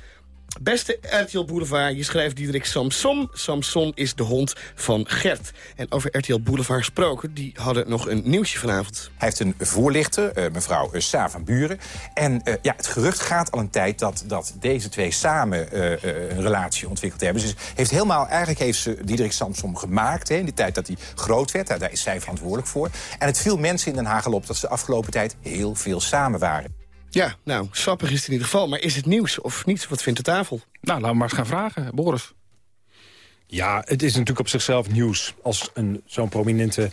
Beste RTL Boulevard, je schrijft Diederik Samson. Samson is de hond van Gert. En over RTL Boulevard gesproken, die hadden nog een nieuwsje vanavond. Hij heeft een voorlichter, eh, mevrouw uh, Sa van Buren. En eh, ja, het gerucht gaat al een tijd dat, dat deze twee samen eh, eh, een relatie ontwikkeld hebben. Dus heeft helemaal, eigenlijk heeft ze Diederik Samsom gemaakt... Hè, in de tijd dat hij groot werd. Daar, daar is zij verantwoordelijk voor. En het viel mensen in Den Haag al op dat ze de afgelopen tijd heel veel samen waren. Ja, nou, sappig is het in ieder geval. Maar is het nieuws of niet? Wat vindt de tafel? Nou, laten we maar eens gaan vragen. Boris. Ja, het is natuurlijk op zichzelf nieuws als een zo'n prominente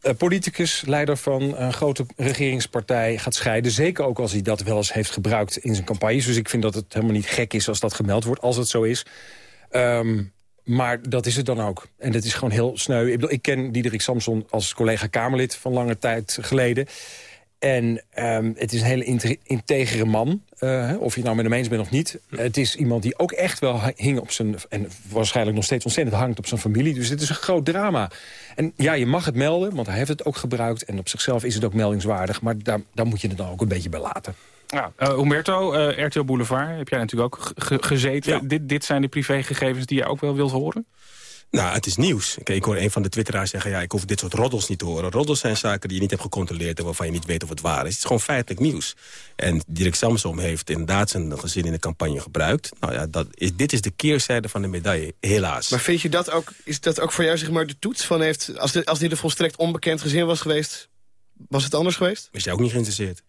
eh, politicus, leider van een grote regeringspartij gaat scheiden. Zeker ook als hij dat wel eens heeft gebruikt in zijn campagnes. Dus ik vind dat het helemaal niet gek is als dat gemeld wordt, als het zo is. Ehm, maar dat is het dan ook. En dat is gewoon heel sneu. Ik, bedoel, ik ken Diederik Samson als collega-Kamerlid van lange tijd geleden. En ehm, het is een hele inte- integere man. eh, of je het nou met hem eens bent of niet. Het is iemand die ook echt wel hing op zijn... en waarschijnlijk nog steeds ontzettend hangt op zijn familie. Dus dit is een groot drama. En ja, je mag het melden, want hij heeft het ook gebruikt. En op zichzelf is het ook meldingswaardig. Maar daar, daar moet je het dan ook een beetje bij laten. Ja, uh, Humberto, uh, RTL Boulevard, heb jij natuurlijk ook ge gezeten. Dit, dit zijn de privégegevens die je ook wel wilt horen? Nou, het is nieuws. Kijk, ik hoor een van de twitteraars zeggen... ja, ik hoef dit soort roddels niet te horen. Roddels zijn zaken die je niet hebt gecontroleerd... en waarvan je niet weet of het waar is. Het is gewoon feitelijk nieuws. En Dirk Samsom heeft inderdaad zijn gezin in de campagne gebruikt. Nou ja, dat is, dit is de keerzijde van de medaille, helaas. Maar vind je dat ook, is dat ook voor jou zeg maar, de toets van heeft... als, de, als dit een volstrekt onbekend gezin was geweest... was het anders geweest? Was jij ook niet geïnteresseerd?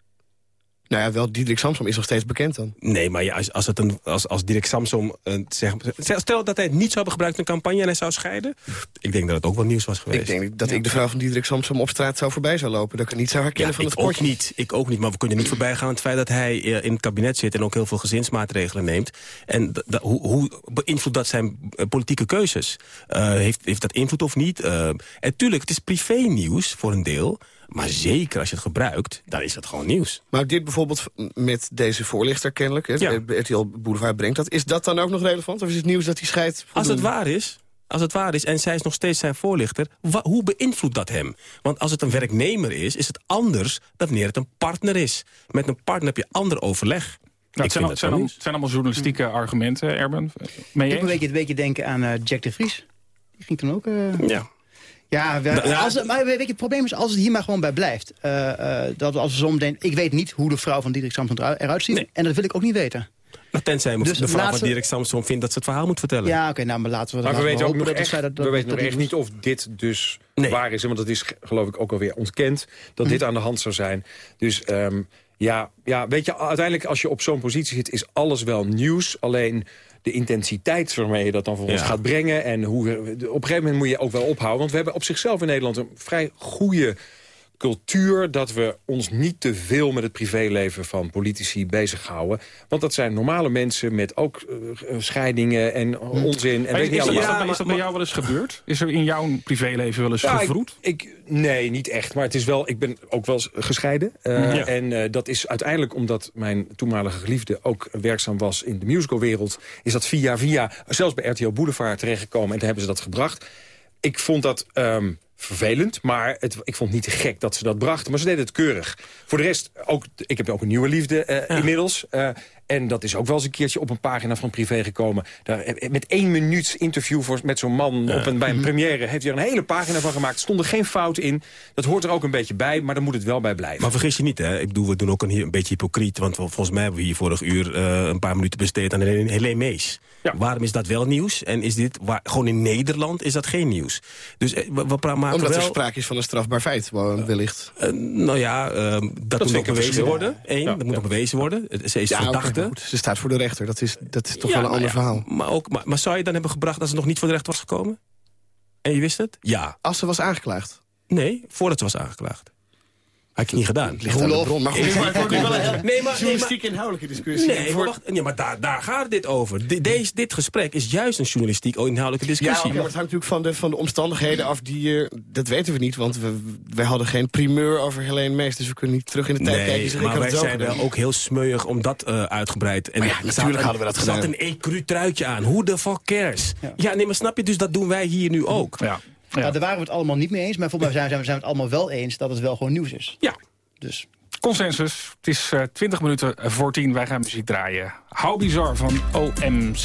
Nou ja, wel, Diederik Samsom is nog steeds bekend dan. Nee, maar ja, als, als, het een, als, als Dirk Samsom... Uh, zeg, stel dat hij het niet zou hebben gebruikt in een campagne en hij zou scheiden... ik denk dat het ook wel nieuws was geweest. Ik denk dat ja. ik de vrouw van Diederik Samsom op straat zou voorbij zou lopen. Dat ik het niet zou herkennen ja, van het ik ook niet. Ik ook niet, maar we kunnen niet voorbij gaan... het feit dat hij uh, in het kabinet zit en ook heel veel gezinsmaatregelen neemt. En hoe, hoe beïnvloedt dat zijn uh, politieke keuzes? heeft, heeft dat invloed of niet? en tuurlijk, het is privé-nieuws voor een deel... Maar zeker als je het gebruikt, dan is dat gewoon nieuws. Maar dit bijvoorbeeld met deze voorlichter kennelijk, hè, ja. RTL Boulevard brengt dat. Is dat dan ook nog relevant? Of is het nieuws dat hij scheidt? Als het waar is, als het waar is en zij is nog steeds zijn voorlichter... hoe beïnvloedt dat hem? Want als het een werknemer is, is het anders dan wanneer het een partner is. Met een partner heb je ander overleg. Nou, het, zijn, al, zijn, al, het zijn allemaal journalistieke hmm. argumenten, Erben. Mee ik moet een beetje, een beetje denken aan uh, Jack de Vries. Die ging toen ook... Uh... Ja. Ja, we, als het, maar weet je, het probleem is als het hier maar gewoon bij blijft. Uh, uh, dat als we zo denken, ik weet niet hoe de vrouw van Diederik Samson eruit ziet. Nee. En dat wil ik ook niet weten. Nou, tenzij dus de vrouw van Dirk Samson vindt dat ze het verhaal moet vertellen. Ja, oké, okay, nou, maar laten we Maar we weten ook nog echt, dat, we weten nog echt niet of dit dus nee. waar is. Want dat is geloof ik ook alweer ontkend. Dat hm. dit aan de hand zou zijn. Dus um, ja, ja, weet je, uiteindelijk als je op zo'n positie zit... is alles wel nieuws. Alleen de intensiteit waarmee je dat dan voor ja. ons gaat brengen. En hoe op een gegeven moment moet je ook wel ophouden. Want we hebben op zichzelf in Nederland een vrij goede cultuur... dat we ons niet te veel met het privéleven van politici bezighouden. Want dat zijn normale mensen met ook uh, scheidingen en onzin. En is, weet is, niet is, dat, is dat bij jou wel eens gebeurd? Is er in jouw privéleven wel eens ja, gevroed? Ik, ik, nee, niet echt. Maar het is wel, ik ben ook wel eens gescheiden. Uh, ja. En uh, dat is uiteindelijk omdat mijn toenmalige geliefde ook werkzaam was in de musicalwereld. Is dat via via, zelfs bij RTL Boulevard terechtgekomen. En toen hebben ze dat gebracht. Ik vond dat... Um, vervelend, maar het, ik vond het niet te gek dat ze dat brachten. Maar ze deden het keurig. Voor de rest, ook, ik heb ook een nieuwe liefde uh, ja. inmiddels. Uh, en dat is ook wel eens een keertje op een pagina van privé gekomen. Daar, met één minuut interview voor, met zo'n man ja. op een, bij een première... heeft hij er een hele pagina van gemaakt. Er stonden geen fouten in. Dat hoort er ook een beetje bij, maar daar moet het wel bij blijven. Maar vergis je niet, hè? Ik bedoel, we doen ook een, een beetje hypocriet. Want volgens mij hebben we hier vorig uur uh, een paar minuten besteed aan Helene Mees. Ja. Waarom is dat wel nieuws? En is dit, waar, gewoon in Nederland is dat geen nieuws. Dus we, we maken Omdat wel... er sprake is van een strafbaar feit, wellicht. Uh, nou ja, uh, dat, dat moet nog bewezen worden. Eén, ja, dat moet nog bewezen worden. Ze is ja, verdachte. Goed, ze staat voor de rechter, dat is, dat is toch Ja, wel een ander ja, verhaal. Maar, ook, maar, maar zou je dan hebben gebracht als ze nog niet voor de rechter was gekomen? En je wist het? Ja. Als ze was aangeklaagd? Nee, voordat ze was aangeklaagd. Had ik niet gedaan. ligt aan de bron, maar goed. Maar Nee, maar- nee, maar- journalistiek inhoudelijke discussie. Nee, maar, wacht, nee, maar daar, daar gaat dit over. De- deze, dit gesprek is juist een journalistiek inhoudelijke Ja, discussie. oké, maar het hangt natuurlijk van de, van de omstandigheden af die... eh, dat weten we niet, want we, wij hadden geen primeur over Helene Mees. Dus we kunnen niet terug in de tijd kijken. Nee, Dus ik maar wij zijn gedaan. wel ook heel smeuig om dat eh, uitgebreid. En ja, er natuurlijk zat hadden we dat Er zat gedaan. een ecru truitje aan. Hoe de fuck cares? Ja. nee, maar snap je? Dus dat doen wij hier nu ook. Ja. Nou, daar waren we het allemaal niet mee eens. Maar volgens mij zijn, we- zijn we het allemaal wel eens dat het wel gewoon nieuws is. Ja. Dus. Consensus. Het is eh 20 minuten voor 10. Wij gaan muziek draaien. How Bizar van OMC.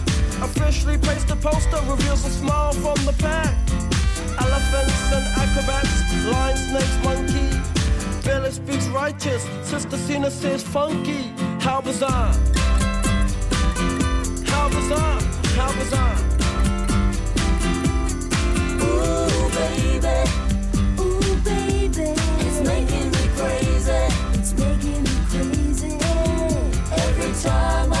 Officially placed a poster reveals a smile from the pack. Elephants and acrobats, lion, snakes, monkey. Billy speaks righteous, Sister Cena says funky. How bizarre! How bizarre! How bizarre! Ooh, baby. Ooh, baby. It's making me crazy. It's making me crazy. Every time I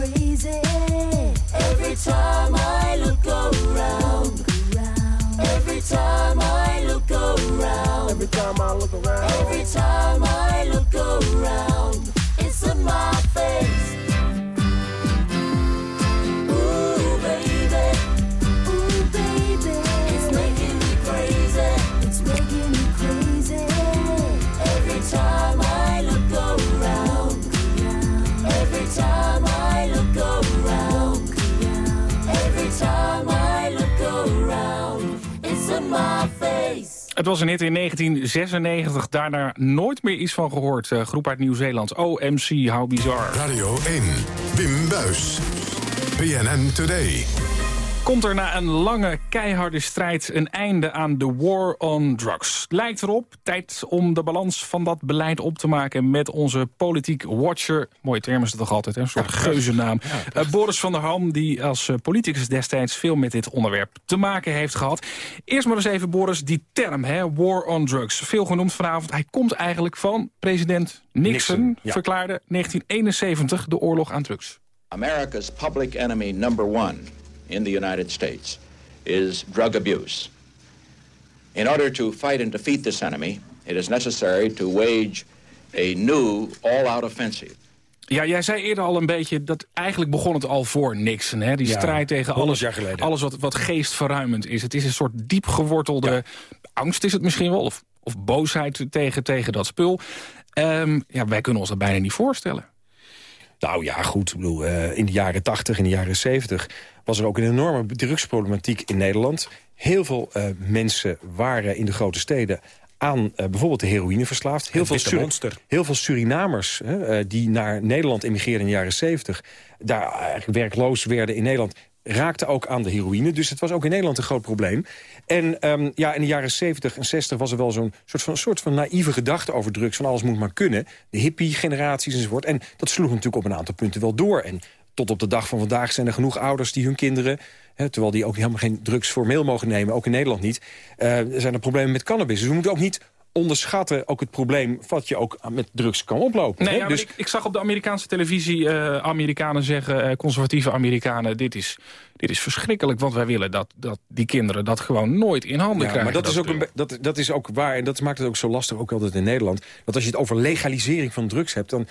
crazy. Every time I look around. Every time I look around. Every time I look around. Every time Het was een hit in 1996. Daarna nooit meer iets van gehoord. Eh, groep uit Nieuw-Zeeland. OMC, How Bizarre. Radio 1. Wim Buis. BNN Today. Komt er na een lange, keiharde strijd een einde aan de war on drugs? Lijkt erop. Tijd om de balans van dat beleid op te maken met onze politiek watcher. Mooie term is het toch altijd, hè? een soort geuzennaam. Uh, Boris van der Ham, die als uh, politicus destijds veel met dit onderwerp te maken heeft gehad. Eerst maar eens even, Boris, die term, hè? war on drugs. Veel genoemd vanavond. Hij komt eigenlijk van president Nixon, Nixon, ja. verklaarde 1971 de oorlog aan drugs. America's public enemy number one in the United States is drug abuse. In order to fight and defeat this enemy, it is necessary to wage a new all-out offensive. Ja, jij zei eerder al een beetje dat eigenlijk begon het al voor Nixon. Hè? Die Ja, strijd tegen 100 alles, jaar geleden. alles wat, wat geestverruimend is. Het is een soort diep gewortelde angst is het misschien wel. Of, of boosheid tegen, tegen dat spul. Ehm, ja, wij kunnen ons dat bijna niet voorstellen. Nou ja, goed. Ik bedoel, eh, in de jaren 80, in de jaren 70 was er ook een enorme drugsproblematiek in Nederland. Heel veel eh, mensen waren in de grote steden aan eh, bijvoorbeeld de heroïne verslaafd. Heel veel, Suri- heel veel Surinamers hè, die naar Nederland emigreerden in de jaren 70... daar eigenlijk werkloos werden in Nederland raakten ook aan de heroïne. Dus het was ook in Nederland een groot probleem. En ehm, ja, in de jaren 70 en 60 was er wel zo'n soort van, soort van naïeve gedachte over drugs... van alles moet maar kunnen. De hippie-generaties enzovoort. En dat sloeg natuurlijk op een aantal punten wel door. En tot op de dag van vandaag zijn er genoeg ouders die hun kinderen... Hè, terwijl die ook helemaal geen drugs formeel mogen nemen, ook in Nederland niet... eh, zijn er problemen met cannabis. Dus we moeten ook niet onderschatten ook het probleem... wat je ook met drugs kan oplopen. Nee, hè? ja, dus, ik, ik zag op de Amerikaanse televisie eh, Amerikanen zeggen, eh, conservatieve Amerikanen, dit is, dit is verschrikkelijk, want wij willen dat, dat die kinderen dat gewoon nooit in handen Ja, krijgen. maar dat is, ook een, be- dat, dat is ook waar, en dat maakt het ook zo lastig, ook altijd in Nederland... dat als je het over legalisering van drugs hebt... dan,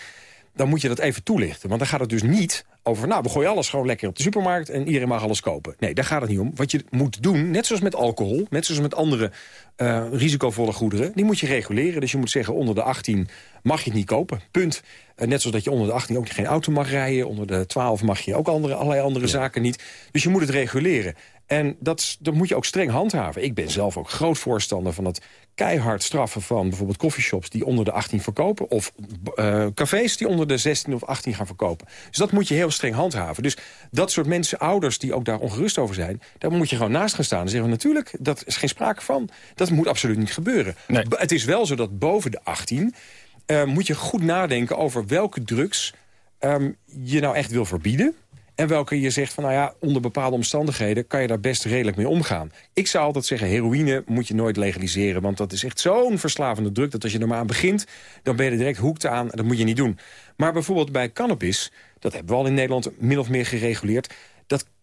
dan moet je dat even toelichten. Want dan gaat het dus niet over... nou, we gooien alles gewoon lekker op de supermarkt... en iedereen mag alles kopen. Nee, daar gaat het niet om. Wat je moet doen, net zoals met alcohol... net zoals met andere eh, risicovolle goederen... die moet je reguleren. Dus je moet zeggen, onder de 18 mag je het niet kopen. Punt. Eh, net zoals dat je onder de 18 ook geen auto mag rijden. Onder de 12 mag je ook andere, allerlei andere zaken niet. Dus je moet het reguleren. En dat, dat moet je ook streng handhaven. Ik ben zelf ook groot voorstander van het keihard straffen van bijvoorbeeld coffeeshops die onder de 18 verkopen. Of eh, cafés die onder de 16 of 18 gaan verkopen. Dus dat moet je heel streng handhaven. Dus dat soort mensen, ouders die ook daar ongerust over zijn... daar moet je gewoon naast gaan staan en zeggen... natuurlijk, dat is geen sprake van. Dat moet absoluut niet gebeuren. Het is wel zo dat boven de 18 eh, moet je goed nadenken over welke drugs ehm, je nou echt wil verbieden. En welke je zegt van, nou ja, onder bepaalde omstandigheden... kan je daar best redelijk mee omgaan. Ik zou altijd zeggen, heroïne moet je nooit legaliseren. Want dat is echt zo'n verslavende druk... dat als je er maar aan begint, dan ben je direct hoekt aan. En dat moet je niet doen. Maar bijvoorbeeld bij cannabis, dat hebben we al in Nederland min of meer gereguleerd...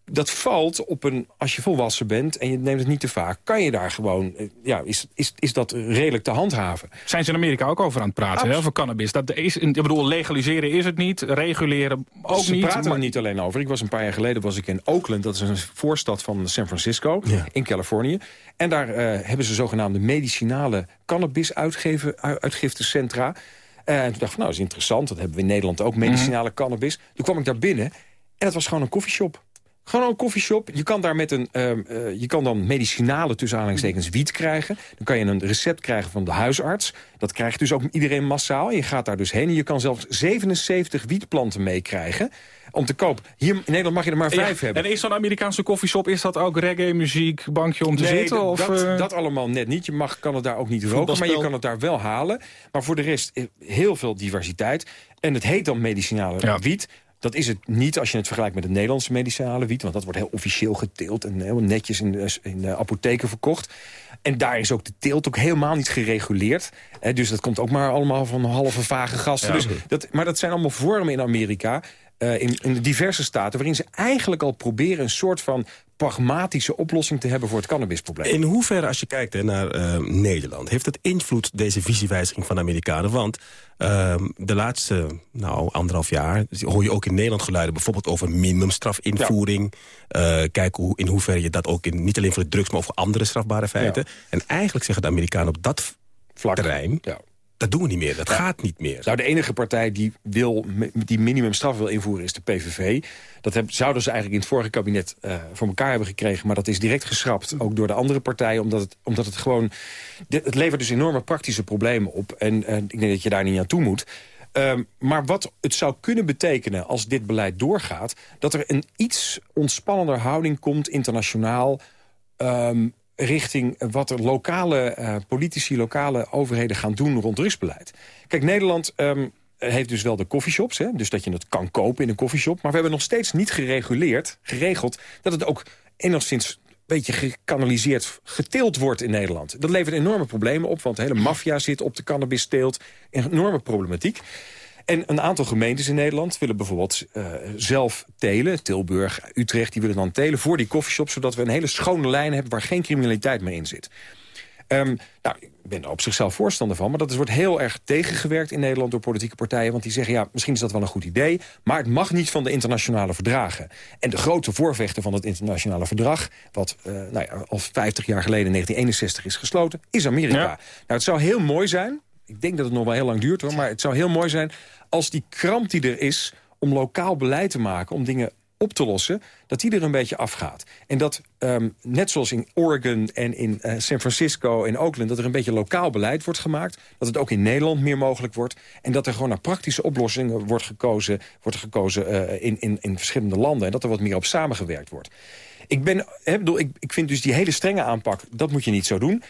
dat, dat valt op een, als je volwassen bent en je neemt het niet te vaak... kan je daar gewoon, eh, ja, is, is, is dat redelijk te handhaven. Zijn ze in Amerika ook over aan het praten, hè, over cannabis? Dat is, ik bedoel, legaliseren is het niet, reguleren ook Ze niet. praten er niet alleen over. Ik was een paar jaar geleden was ik in Oakland. Dat is een voorstad van San Francisco in Californië. En daar eh, hebben ze zogenaamde medicinale cannabis-uitgiftecentra. Eh, en toen dacht ik van, nou, dat is interessant. Dat hebben we in Nederland ook, medicinale cannabis. Toen kwam ik daar binnen en het was gewoon een koffieshop. Gewoon een koffieshop. Je kan daar met een, ehm, eh, je kan dan medicinale tussen aanhalingstekens wiet krijgen. Dan kan je een recept krijgen van de huisarts. Dat krijgt dus ook iedereen massaal. Je gaat daar dus heen en je kan zelfs 77 wietplanten meekrijgen om te kopen. Hier in Nederland mag je er maar Ja, vijf hebben. En is zo'n Amerikaanse koffieshop, is dat ook reggae, muziek, bankje om te Nee, zitten? dat, Of, dat, eh, dat allemaal net niet. Je mag, kan het daar ook niet roken, maar je kan het daar wel halen. Maar voor de rest eh, heel veel diversiteit. En het heet dan medicinale wiet. Dat is het niet als je het vergelijkt met de Nederlandse medicinale wiet. Want dat wordt heel officieel geteeld en heel netjes in, de- in de apotheken verkocht. En daar is ook de teelt ook helemaal niet gereguleerd. Eh, dus dat komt ook maar allemaal van halve vage gasten. Ja. Dus dat, maar dat zijn allemaal vormen in Amerika... eh, in, in diverse staten... waarin ze eigenlijk al proberen een soort van pragmatische oplossing te hebben voor het cannabisprobleem. In hoeverre, als je kijkt hè, naar eh, Nederland... heeft het invloed, deze visiewijziging van de Amerikanen? Want ehm, de laatste nou, anderhalf jaar hoor je ook in Nederland geluiden... bijvoorbeeld over minimumstrafinvoering. Eh, kijken hoe, in hoeverre je dat ook... In, niet alleen voor de drugs, maar over andere strafbare feiten. En eigenlijk zeggen de Amerikanen op dat terrein... dat doen we niet meer, dat gaat niet meer. Nou, de enige partij die, wil, die minimumstraf wil invoeren is de PVV. Dat heb, zouden ze eigenlijk in het vorige kabinet eh, voor elkaar hebben gekregen. Maar dat is direct geschrapt, ook door de andere partijen. Omdat het, omdat het gewoon... Het levert dus enorme praktische problemen op. En eh, ik denk dat je daar niet aan toe moet. Ehm, maar wat het zou kunnen betekenen als dit beleid doorgaat... dat er een iets ontspannender houding komt internationaal... ehm, richting wat er lokale eh, politici, lokale overheden gaan doen rond drugsbeleid. Kijk, Nederland ehm, heeft dus wel de coffeeshops, hè, dus dat je het kan kopen in een coffeeshop. Maar we hebben nog steeds niet gereguleerd, geregeld... dat het ook enigszins beetje gekanaliseerd geteeld wordt in Nederland. Dat levert enorme problemen op, want de hele maffia zit op de cannabisteelt. Een enorme problematiek. En een aantal gemeentes in Nederland willen bijvoorbeeld uh, zelf telen. Tilburg, Utrecht, die willen dan telen voor die coffeeshops... zodat we een hele schone lijn hebben waar geen criminaliteit meer in zit. Um, nou, ik ben er op zichzelf voorstander van... maar dat wordt heel erg tegengewerkt in Nederland door politieke partijen... want die zeggen, ja, misschien is dat wel een goed idee... maar het mag niet van de internationale verdragen. En de grote voorvechter van het internationale verdrag... wat uh, nou ja, al 50 jaar geleden in 1961 is gesloten, is Amerika. Nou, het zou heel mooi zijn... ik denk dat het nog wel heel lang duurt, hoor... maar het zou heel mooi zijn als die kramp die er is om lokaal beleid te maken... om dingen op te lossen, dat die er een beetje afgaat. En dat, um, net zoals in Oregon en in uh, San Francisco en Oakland... dat er een beetje lokaal beleid wordt gemaakt. Dat het ook in Nederland meer mogelijk wordt. En dat er gewoon naar praktische oplossingen wordt gekozen, wordt gekozen uh, in, in, in verschillende landen. En dat er wat meer op samengewerkt wordt. Ik, ben, bedoel, ik, ik vind dus die hele strenge aanpak, dat moet je niet zo doen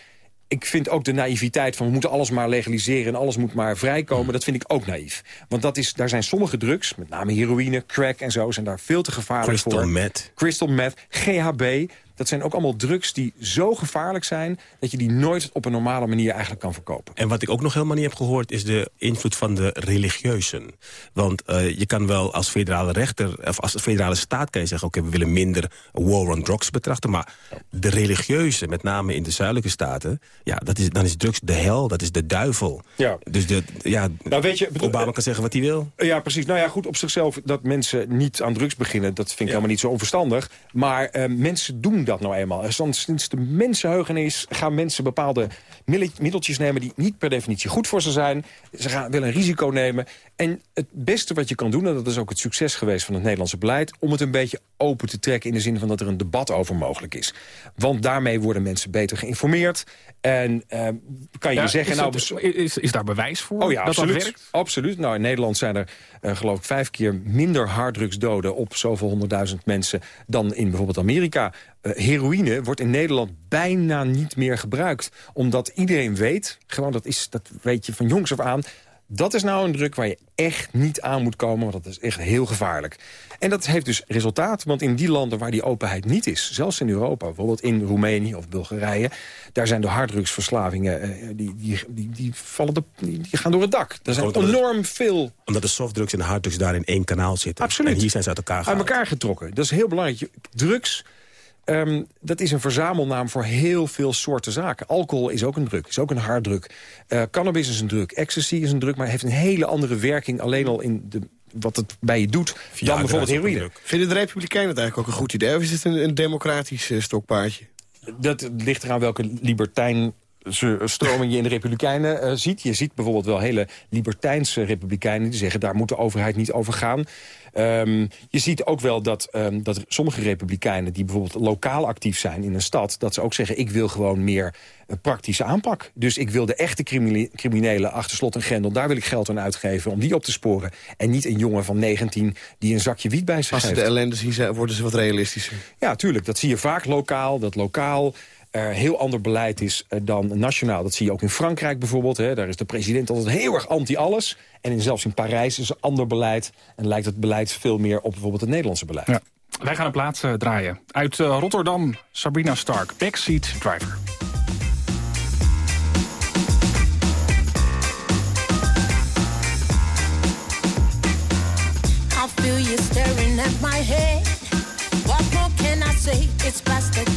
ik vind ook de naïviteit van we moeten alles maar legaliseren... en alles moet maar vrijkomen, dat vind ik ook naïef. Want dat is, daar zijn sommige drugs, met name heroïne, crack en zo... zijn daar veel te gevaarlijk Crystal voor. meth. Crystal meth, GHB. Dat zijn ook allemaal drugs die zo gevaarlijk zijn... dat je die nooit op een normale manier eigenlijk kan verkopen. En wat ik ook nog helemaal niet heb gehoord... is de invloed van de religieuzen. Want uh, je kan wel als federale rechter... of als federale staat kan je zeggen... oké, okay, we willen minder war on drugs betrachten... maar de religieuzen, met name in de zuidelijke staten... ja, dat is, dan is drugs de hel, dat is de duivel. Ja. Dus de, ja, nou, weet je, bedoel, Obama kan zeggen wat hij wil. Ja, precies. Nou ja, goed, op zichzelf dat mensen niet aan drugs beginnen... dat vind ik ja. helemaal niet zo onverstandig. Maar uh, mensen doen dat nou eenmaal. Sinds de mensenheugenis gaan mensen bepaalde middeltjes nemen... die niet per definitie goed voor ze zijn. Ze gaan, willen een risico nemen. En het beste wat je kan doen, en dat is ook het succes geweest van het Nederlandse beleid... om het een beetje open te trekken in de zin van dat er een debat over mogelijk is. Want daarmee worden mensen beter geïnformeerd. En uh, kan je ja, zeggen... Is, nou, is, is daar bewijs voor oh ja, dat absoluut, dat werkt? Absoluut. Nou, in Nederland zijn er uh, geloof ik vijf keer minder harddrugsdoden... op zoveel honderdduizend mensen dan in bijvoorbeeld Amerika. Uh, heroïne wordt in Nederland bijna niet meer gebruikt. Omdat iedereen weet, gewoon dat, is, dat weet je van jongs af aan... Dat is nou een druk waar je echt niet aan moet komen, want dat is echt heel gevaarlijk. En dat heeft dus resultaat, want in die landen waar die openheid niet is... zelfs in Europa, bijvoorbeeld in Roemenië of Bulgarije... daar zijn de harddrugsverslavingen, uh, die, die, die, die, vallen de, die gaan door het dak. Er zijn enorm veel... Omdat de softdrugs en de harddrugs daar in één kanaal zitten. Absoluut. En hier zijn ze uit elkaar Uit elkaar getrokken. Dat is heel belangrijk. Drugs... Um, dat is een verzamelnaam voor heel veel soorten zaken. Alcohol is ook een druk, is ook een harddruk. Uh, cannabis is een druk, ecstasy is een druk... maar heeft een hele andere werking alleen al in de, wat het bij je doet... Ja, dan bijvoorbeeld heroïne. Vinden de Republikeinen het eigenlijk ook een goed idee? Of is het een, een democratisch uh, stokpaardje? Dat ligt eraan welke libertijn stroming je in de Republikeinen uh, ziet. Je ziet bijvoorbeeld wel hele libertijnse Republikeinen... die zeggen, daar moet de overheid niet over gaan. Um, je ziet ook wel dat, um, dat sommige republikeinen... die bijvoorbeeld lokaal actief zijn in een stad... dat ze ook zeggen, ik wil gewoon meer uh, praktische aanpak. Dus ik wil de echte crimine criminelen achter slot en grendel... daar wil ik geld aan uitgeven om die op te sporen. En niet een jongen van 19 die een zakje wiet bij zich Als heeft. Als ze de ellende zien, worden ze wat realistischer. Ja, tuurlijk. Dat zie je vaak lokaal. Dat lokaal er heel ander beleid is uh, dan nationaal. Dat zie je ook in Frankrijk bijvoorbeeld. Hè. Daar is de president altijd heel erg anti-alles. En in, zelfs in Parijs is een ander beleid. En lijkt het beleid veel meer op bijvoorbeeld het Nederlandse beleid. Ja. Wij gaan een plaats uh, draaien. Uit uh, Rotterdam, Sabrina Stark, Backseat Driver. I feel you staring at my head. What more can I say? It's best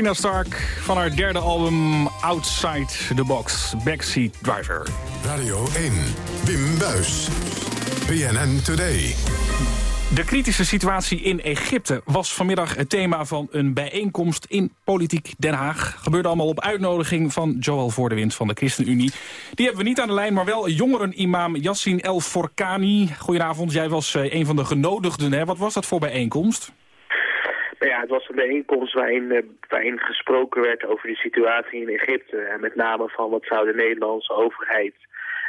Sabrina Stark van haar derde album Outside the Box, Backseat Driver. Radio 1, Wim Buis. BNN Today. De kritische situatie in Egypte was vanmiddag het thema van een bijeenkomst in Politiek Den Haag. Gebeurde allemaal op uitnodiging van Joël Voordewind van de ChristenUnie. Die hebben we niet aan de lijn, maar wel jongeren-imam Yassin El Forkani. Goedenavond, jij was eh, een van de genodigden. Hè? Wat was dat voor bijeenkomst? Nou ja, het was een bijeenkomst waarin, eh, waarin gesproken werd over de situatie in Egypte. En met name van wat zou de Nederlandse overheid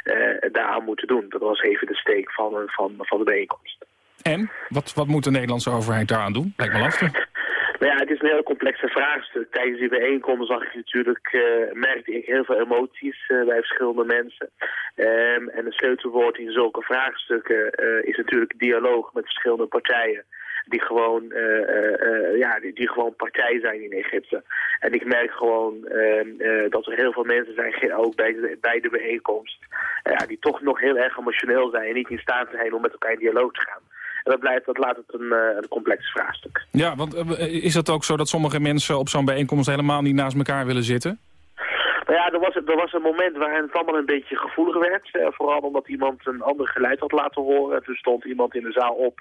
eh daaraan moeten doen. Dat was even de steek van, eh, van, van de bijeenkomst. En? Wat, wat moet de Nederlandse overheid daaraan doen? Lijkt me lastig. [laughs] Nou ja, het is een heel complexe vraagstuk. Tijdens die bijeenkomst zag ik natuurlijk, eh, merkte ik heel veel emoties bij verschillende mensen. Ehm, en een sleutelwoord in zulke vraagstukken is natuurlijk dialoog met verschillende partijen. Die gewoon, eh, eh, eh, ja, die, die gewoon partij zijn in Egypte. En ik merk gewoon ehm, eh, dat er heel veel mensen zijn, ook bij de, bij de bijeenkomst, ja, die toch nog heel erg emotioneel zijn en niet in staat zijn om met elkaar in dialoog te gaan. En dat, blijft, dat laat het een, een complex vraagstuk. Ja, want is het ook zo dat sommige mensen op zo'n bijeenkomst helemaal niet naast elkaar willen zitten? Nou ja, er was, er was een moment waarin het allemaal een beetje gevoelig werd. vooral omdat iemand een ander geluid had laten horen. En toen stond iemand in de zaal op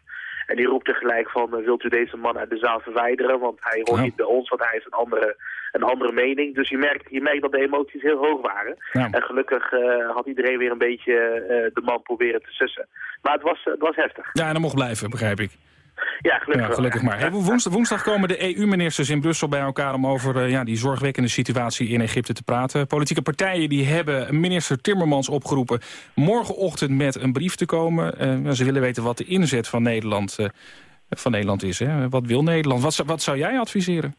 en die roept tegelijk van... eh, wilt u deze man uit de zaal verwijderen? Want hij hoort Ja. niet bij ons, want hij heeft een andere, een andere mening. Dus je merkt, je merkt dat de emoties heel hoog waren. Ja. En gelukkig eh, had iedereen weer een beetje eh, de man proberen te sussen. Maar het was, het was heftig. Ja, en dat mocht blijven, begrijp ik. Ja, gelukkig, Ja, gelukkig ja. maar. Hey, woensdag, woensdag komen de EU-ministers in Brussel bij elkaar... om over eh, ja, die zorgwekkende situatie in Egypte te praten. Politieke partijen die hebben minister Timmermans opgeroepen... morgenochtend met een brief te komen. Eh, ze willen weten wat de inzet van Nederland, eh, van Nederland is. Hè? Wat wil Nederland? Wat, zou- wat zou jij adviseren?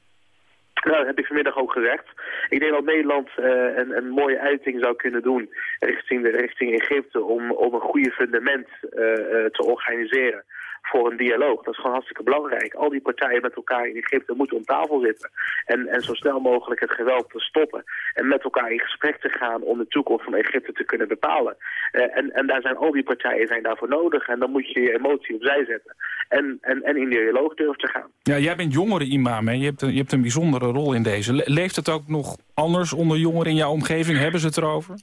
Nou, dat heb ik vanmiddag ook gezegd. Ik denk dat Nederland een, een mooie uiting zou kunnen doen richting, richting Egypte om, om een goede fundament te organiseren voor een dialoog. Dat is gewoon hartstikke belangrijk. Al die partijen met elkaar in Egypte moeten om tafel zitten. En, en zo snel mogelijk het geweld te stoppen. En met elkaar in gesprek te gaan om de toekomst van Egypte te kunnen bepalen. Eh, en, en daar zijn al die partijen zijn daarvoor nodig. En dan moet je je emotie opzij zetten. En, en, en in dialoog durven te gaan. Ja, jij bent jongere-imam, hè? Je, hebt een, je hebt een bijzondere rol in deze. Le- leeft het ook nog anders onder jongeren in jouw omgeving? Hebben ze het erover?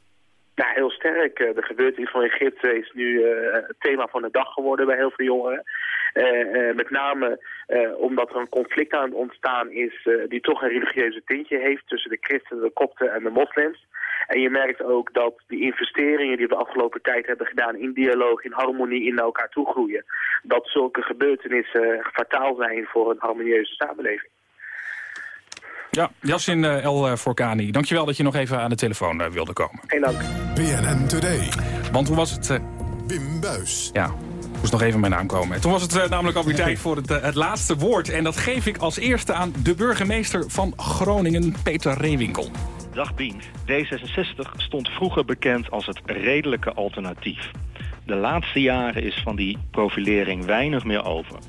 Ja, heel sterk. Eh, De gebeurtenis van Egypte is nu eh, het thema van de dag geworden bij heel veel jongeren. Eh, eh, met name eh, omdat er een conflict aan het ontstaan is eh, die toch een religieuze tintje heeft tussen de christenen, de kopten en de moslims. En je merkt ook dat die investeringen die we de afgelopen tijd hebben gedaan in dialoog, in harmonie, in elkaar toe groeien, dat zulke gebeurtenissen eh, fataal zijn voor een harmonieuze samenleving. Ja, Yassin eh, El eh, Forkani, dankjewel dat je nog even aan de telefoon eh, wilde komen. Geen dank. BNN Today. Want hoe was het... Wim Buis. Ja, moest nog even mijn naam komen. Toen was het namelijk alweer tijd voor het, het laatste woord. En dat geef ik als eerste aan de burgemeester van Groningen, Peter Reewinkel. Dag Bien. D66 stond vroeger bekend als het redelijke alternatief. De laatste jaren is van die profilering weinig meer over.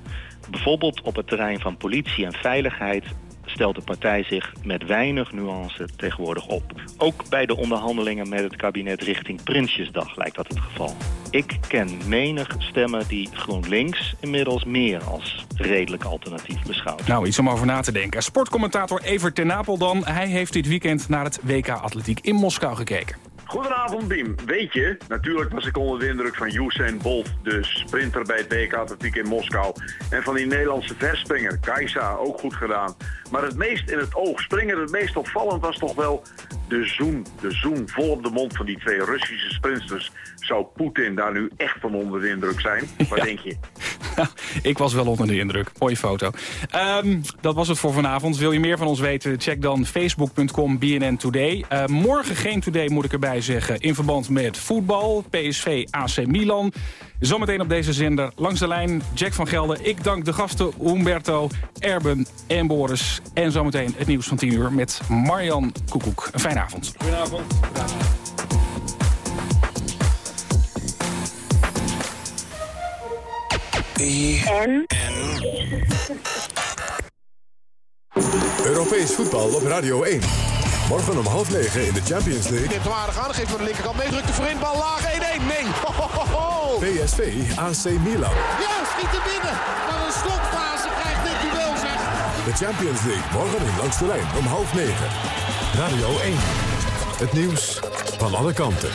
Bijvoorbeeld op het terrein van politie en veiligheid stelt de partij zich met weinig nuance tegenwoordig op. Ook bij de onderhandelingen met het kabinet richting Prinsjesdag lijkt dat het geval. Ik ken menig stemmen die GroenLinks inmiddels meer als redelijk alternatief beschouwt. Nou, iets om over na te denken. Sportcommentator Evert ten Napel dan. Hij heeft dit weekend naar het WK Atletiek in Moskou gekeken. Goedenavond, Biem. Weet je, natuurlijk was ik onder de indruk van Usain Bolt, de sprinter bij het WK Atletiek in Moskou. En van die Nederlandse verspringer, Kaisa, ook goed gedaan. Maar het meest in het oog springen, het meest opvallend was toch wel de zoen. De zoen vol op de mond van die twee Russische sprinters. Zou Poetin daar nu echt van onder de indruk zijn? [laughs] Wat denk je? [laughs] Ik was wel onder de indruk. Mooie foto. Ehm, dat was het voor vanavond. Wil je meer van ons weten? Check dan facebook.com BNN Today. Eh, morgen geen Today moet ik erbij zeggen. In verband met voetbal, PSV, AC Milan. Zometeen op deze zender langs de lijn Jack van Gelder. Ik dank de gasten Humberto, Erben en Boris. En zometeen het nieuws van 10 uur met Marjan Koekoek. Een fijne avond. Goedenavond. En? Europees voetbal op Radio 1. Morgen om half negen in de Champions League. Neemt hem aardig aan, geeft voor de linkerkant mee, drukt er voorin, bal laag, 1-1, nee. Ho, ho, ho, ho. PSV AC Milan. Ja, schiet er binnen. Maar een slotfase krijgt dit duel, zeg. De Champions League morgen in langs de lijn om half negen. Radio 1. Het nieuws van alle kanten.